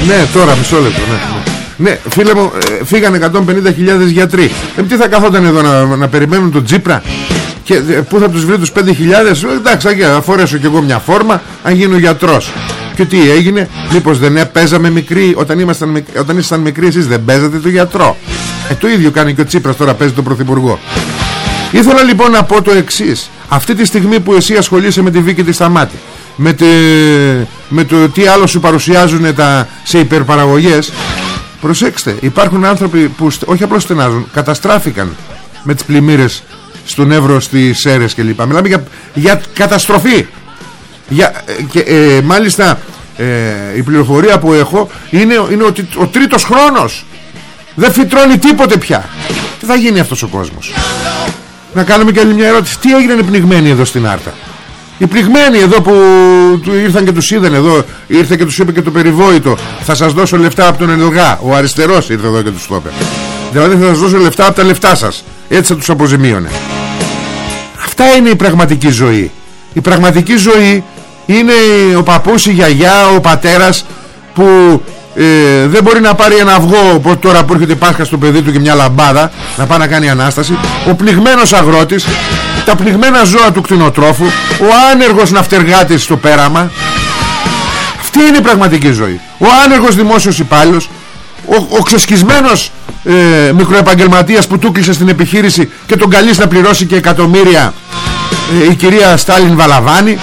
Ναι τώρα μισό λεπτό ναι, ναι. ναι φίλε μου ε, φύγανε 150.000 γιατροί ε, Τι θα καθόταν εδώ να, να περιμένουν τον Τζίπρα; Και ε, πού θα τους βρει τους 5.000 ε, Εντάξει θα φορέσω κι εγώ μια φόρμα Αν γίνω γιατρός και τι έγινε Μήπως δεν παίζαμε μικροί Όταν, ήμασταν, όταν ήσασταν μικροί εσείς δεν παίζατε το γιατρό; Ε, Το ίδιο κάνει και ο Τσίπρας τώρα παίζει τον Πρωθυπουργό Ήθελα λοιπόν να πω το εξής. Αυτή τη στιγμή που εσύ ασχολείσαι με τη Βίκη της Σταμάτη με, με το τι άλλο σου παρουσιάζουν τα, σε υπερπαραγωγές. Προσέξτε υπάρχουν άνθρωποι που όχι απλώς στενάζουν καταστράφηκαν με τις πλημμύρες στον Εύρο στις Σέρες κλπ. Μιλάμε για, για καταστροφή. Για, ε, και, ε, μάλιστα ε, η πληροφορία που έχω είναι, είναι ότι ο τρίτος χρόνος δεν φυτρώνει τίποτε πια. Τι θα γίνει αυτός ο κόσμος; Να κάνουμε και άλλη μια ερώτηση. Τι έγιναν οι πνιγμένοι εδώ στην Άρτα; Οι πληγμένοι εδώ που ήρθαν και τους είδαν εδώ Ήρθε και τους είπε και το περιβόητο Θα σας δώσω λεφτά από τον Ενεργά Ο αριστερός ήρθε εδώ και τους το είπε. Δηλαδή θα σας δώσω λεφτά από τα λεφτά σας Έτσι θα τους αποζημίωνε. Αυτά είναι η πραγματική ζωή. Η πραγματική ζωή είναι ο παππούς, η γιαγιά, ο πατέρας Που ε, δεν μπορεί να πάρει ένα αυγό τώρα που έρχεται Πάσχα στο παιδί του και μια λαμπάδα να πάει να κάνει Ανάσταση. Ο πληγμένος αγρότης τα πληγμένα ζώα του κτηνοτρόφου ο άνεργος ναυτεργάτης στο πέραμα. Αυτή είναι η πραγματική ζωή. Ο άνεργος δημόσιος υπάλληλος ο, ο ξεσκισμένος ε, μικροεπαγγελματίας που του κλείσε στην επιχείρηση και τον καλείς να πληρώσει και εκατομμύρια ε, η κυρία Στάλιν Βαλαβάνη.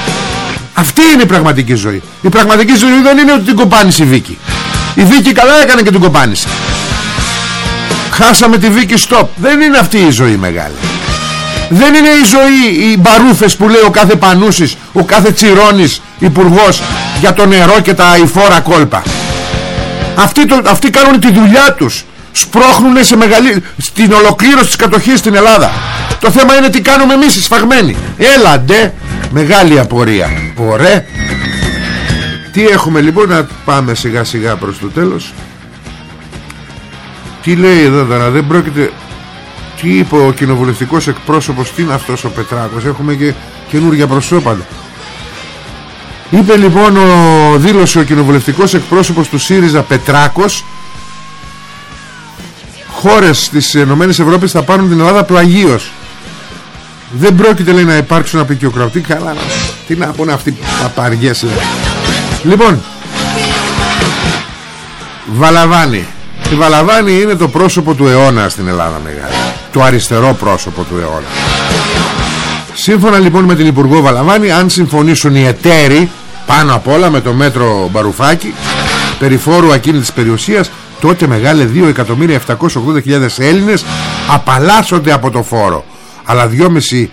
Αυτή είναι η πραγματική ζωή. Η πραγματική ζωή δεν είναι ότι την κοπάνεις η Βίκη η Βίκη καλά έκανε και την κοπάνισε. Χάσαμε τη Βίκη stop. Δεν είναι αυτή η ζωή μεγάλη. Δεν είναι η ζωή Οι μπαρούφες που λέει ο κάθε Πανούσης Ο κάθε Τσιρόνης υπουργός Για το νερό και τα υφόρα κόλπα. Αυτοί, το, αυτοί κάνουν τη δουλειά τους. Σπρώχνουν σε μεγαλύ... στην ολοκλήρωση της κατοχής στην Ελλάδα. Το θέμα είναι τι κάνουμε εμείς οι σφαγμένοι Έλαντε Μεγάλη απορία. Ωραία τι έχουμε λοιπόν να πάμε σιγά σιγά προς το τέλος. Τι λέει εδώ τώρα δεν πρόκειται Τι είπε ο κοινοβουλευτικός εκπρόσωπος Τι είναι αυτός ο Πετράκος Έχουμε και καινούργια προσώπαντα Είπε λοιπόν ο δήλωσε ο κοινοβουλευτικός εκπρόσωπος του ΣΥΡΙΖΑ Πετράκος Χώρες της ΕΕ θα πάρουν την Ελλάδα πλαγίως. Δεν πρόκειται λέει να υπάρξουν απεικιοκρατή. Καλά τι να πούνε αυτοί παπαριές Λοιπόν Βαλαβάνη. Η Βαλαβάνη είναι το πρόσωπο του αιώνα στην Ελλάδα μεγάλη. Το αριστερό πρόσωπο του αιώνα. Σύμφωνα λοιπόν με την Υπουργό Βαλαβάνη Αν συμφωνήσουν οι εταίροι Πάνω απ' όλα με το μέτρο Μπαρουφάκη Περιφόρου ακίνητης περιουσίας Τότε μεγάλε 2.780.000 Έλληνες Απαλλάσσονται από το φόρο. Αλλά 2.500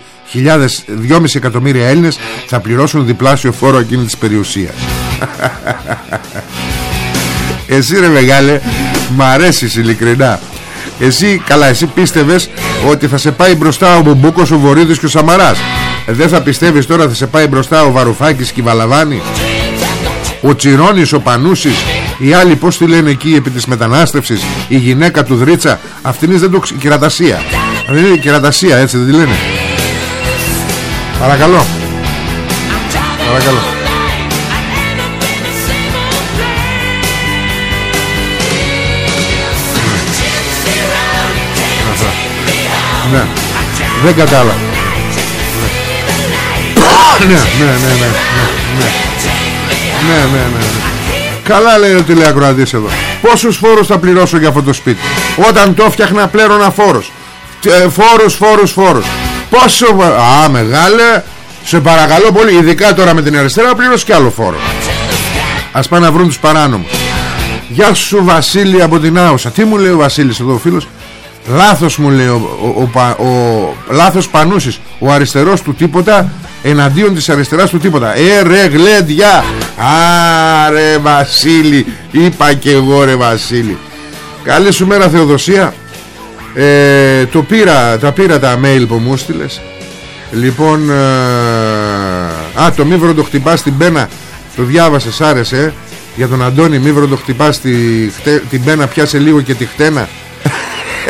2,5 εκατομμύρια Έλληνες θα πληρώσουν διπλάσιο φόρο εκείνη της περιουσίας [LAUGHS] Εσύ ρε μεγάλε Μ' αρέσεις ειλικρινά. Εσύ καλά εσύ πίστευες Ότι θα σε πάει μπροστά ο Μπουμπούκος Ο Βορύδης και ο Σαμαράς. Ε, Δεν θα πιστεύεις τώρα θα σε πάει μπροστά Ο Βαρουφάκης και η Βαλαβάνη; Ο Τσιρόνης, ο Πανούσης Οι άλλοι πως τη λένε εκεί επί της μετανάστευσης Η γυναίκα του Δρίτσα Αυτήν δεν το η κυρατασία Δεν είναι η κυρατασία έτσι δεν τη λένε; Παρακαλώ. Παρακαλώ Ναι. Δεν κατάλαβα. Ναι, ναι, ναι, ναι, ναι, ναι. Ναι, ναι, ναι. Καλά λέει ο τηλεακροατής εδώ. Πόσους φόρους θα πληρώσω για αυτό το σπίτι; Όταν το φτιάχνα πλέον φόρος. Ε, φόρους, φόρους, φόρους. Πόσο... Α, μεγάλε. Σε παρακαλώ πολύ. Ειδικά τώρα με την αριστερά πλήρωσε κι άλλο φόρο. Ας πάνε να βρουν τους παράνομους. Γεια σου Βασίλη από την Άουσα. Τι μου λέει ο Βασίλης εδώ ο φίλος; Λάθος μου λέει ο, ο, ο, ο Λάθος Πανούσης. Ο αριστερός του τίποτα Εναντίον της αριστεράς του τίποτα. Ε ρε γλέντια! Άρε Βασίλη Είπα και εγώ ρε Βασίλη. Καλή σου μέρα Θεοδοσία. Ε, το πήρα, τα πήρα τα mail που μου στείλες. Λοιπόν ε, Α το μήβρο το χτυπάς την πένα. Το διάβασες άρεσε ε, Για τον Αντώνη μήβρο το χτυπάς τη, την πένα Πιάσε λίγο και τη χτένα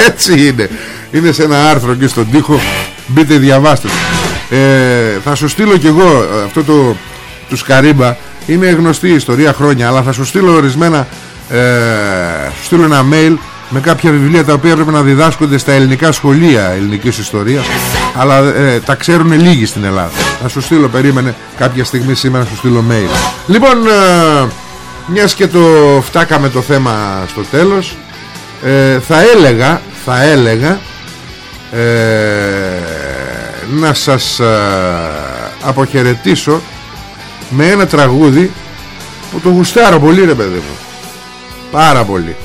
Έτσι είναι. Είναι σε ένα άρθρο εκεί στον τοίχο. Μπείτε διαβάστε ε, Θα σου στείλω κι εγώ ε, Αυτό το του Σκαρίμπα. Είναι γνωστή ιστορία χρόνια Αλλά θα σου στείλω ορισμένα ε, Σου στείλω ένα mail με κάποια βιβλία τα οποία πρέπει να διδάσκονται στα ελληνικά σχολεία ελληνικής ιστορίας αλλά ε, τα ξέρουν λίγοι στην Ελλάδα. Θα σου στείλω περίμενε κάποια στιγμή σήμερα σου στείλω mail. Λοιπόν ε, μιας και το φτάκαμε το θέμα στο τέλος ε, θα έλεγα θα έλεγα ε, να σας αποχαιρετήσω με ένα τραγούδι που το γουστάρω πολύ ρε παιδί μου. Πάρα πολύ.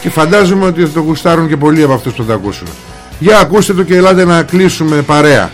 Και φαντάζομαι ότι θα το γουστάρουν και πολλοί από αυτούς που θα το ακούσουν. Για ακούστε το και ελάτε να κλείσουμε παρέα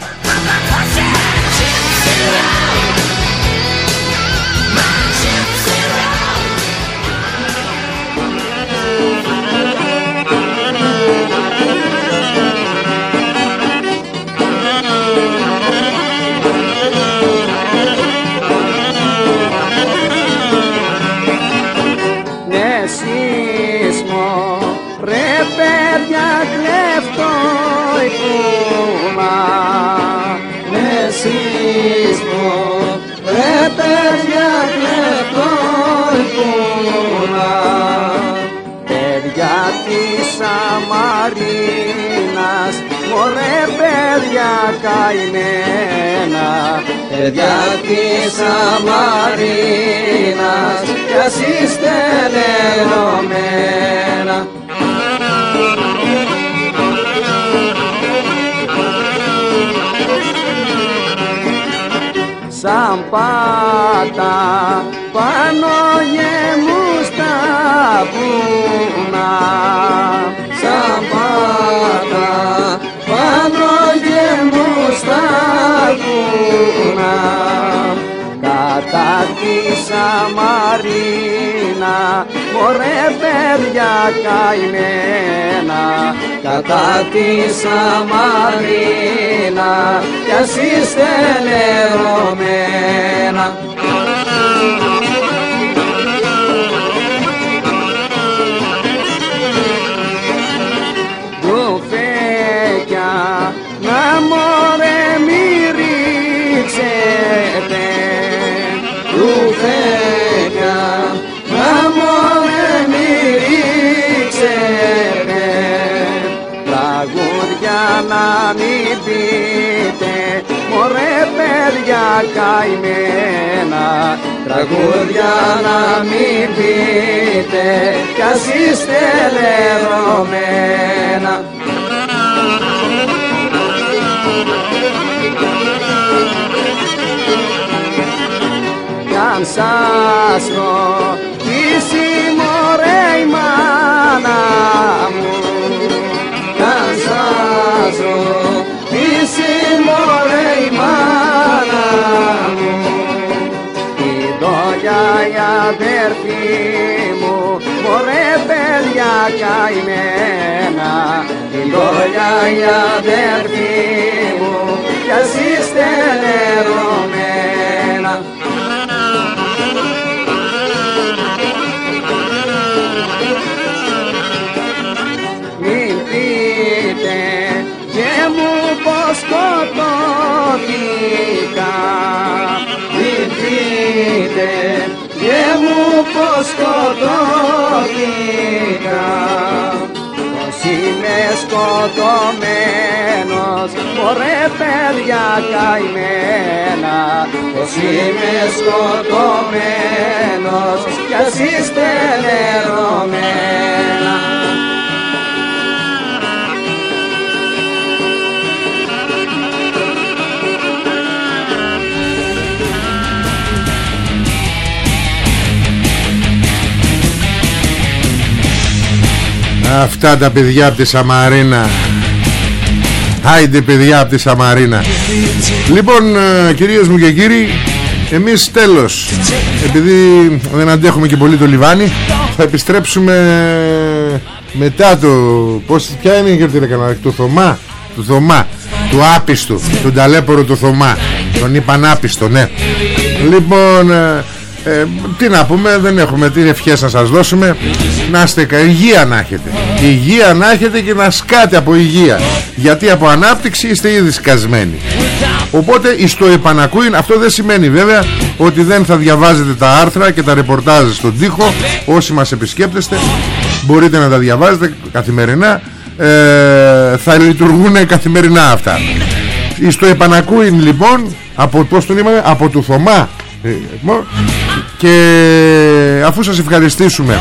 καημένα παιδιά της Αμαρίνας κι ας είστε λερωμένα. Σαν πάτα πάνω γεμού στα βουνά. Σαν πάτα βουνά κατά της Σαμαρίνα μωρέ παιδιά καημένα κατά της Σαμαρίνα κι ας είστε λερωμένα καημένα τραγούδια να μην πείτε κι ας είστε λερωμένα. Κι αν σας ρωτήσει μωρέ η μάνα μου κι αν σας ρωτήσει μάνα η αδερφή μου μωρέ παιδιά καημένα. Την τόλια η αδερφή μου κι ας είστε λερωμένα σκοτώθηκα Μην πείτε και μου πως σκοτώθηκα πως είμαι σκοτωμένος μωρέ παιδιά καημένα. Πως είμαι σκοτωμένος κι ας είστε λερωμένα Αυτά τα παιδιά από τη Σαμαρίνα. Άιντε παιδιά από τη Σαμαρίνα. Λοιπόν ε, κυρίες μου και κύριοι Εμείς τέλος. Επειδή δεν αντέχουμε και πολύ το λιβάνι Θα επιστρέψουμε Μετά το Πώς, Ποια είναι η κερδίρα κανένα Του Θωμά Του Θωμά Του άπιστου Του ταλέπορο του Θωμά Τον είπαν άπιστο ναι. Λοιπόν ε, ε, τι να πούμε δεν έχουμε τις ευχές να σας δώσουμε. Να είστε υγεία να έχετε. Υγεία να έχετε και να σκάτε από υγεία. Γιατί από ανάπτυξη είστε ήδη σκασμένοι. Οπότε εις το επανακούιν αυτό δεν σημαίνει βέβαια ότι δεν θα διαβάζετε τα άρθρα και τα ρεπορτάζ στον τοίχο. Όσοι μας επισκέπτεστε μπορείτε να τα διαβάζετε καθημερινά. Ε, θα λειτουργούν καθημερινά αυτά. Εις το επανακούιν λοιπόν από, πώς τον είπαμε, από του Θωμά. Ε, και αφού σας ευχαριστήσουμε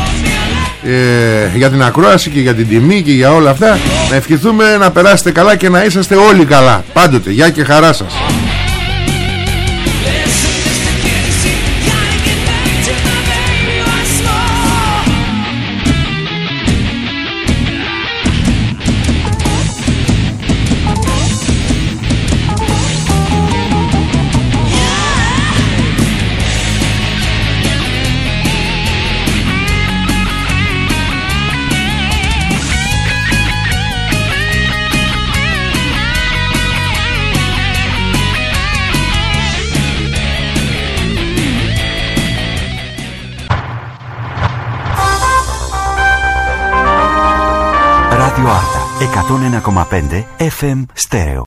ε, για την ακρόαση και για την τιμή και για όλα αυτά να ευχηθούμε να περάσετε καλά και να είσαστε όλοι καλά. Πάντοτε, γεια και χαρά σας 101,5 FM Stereo.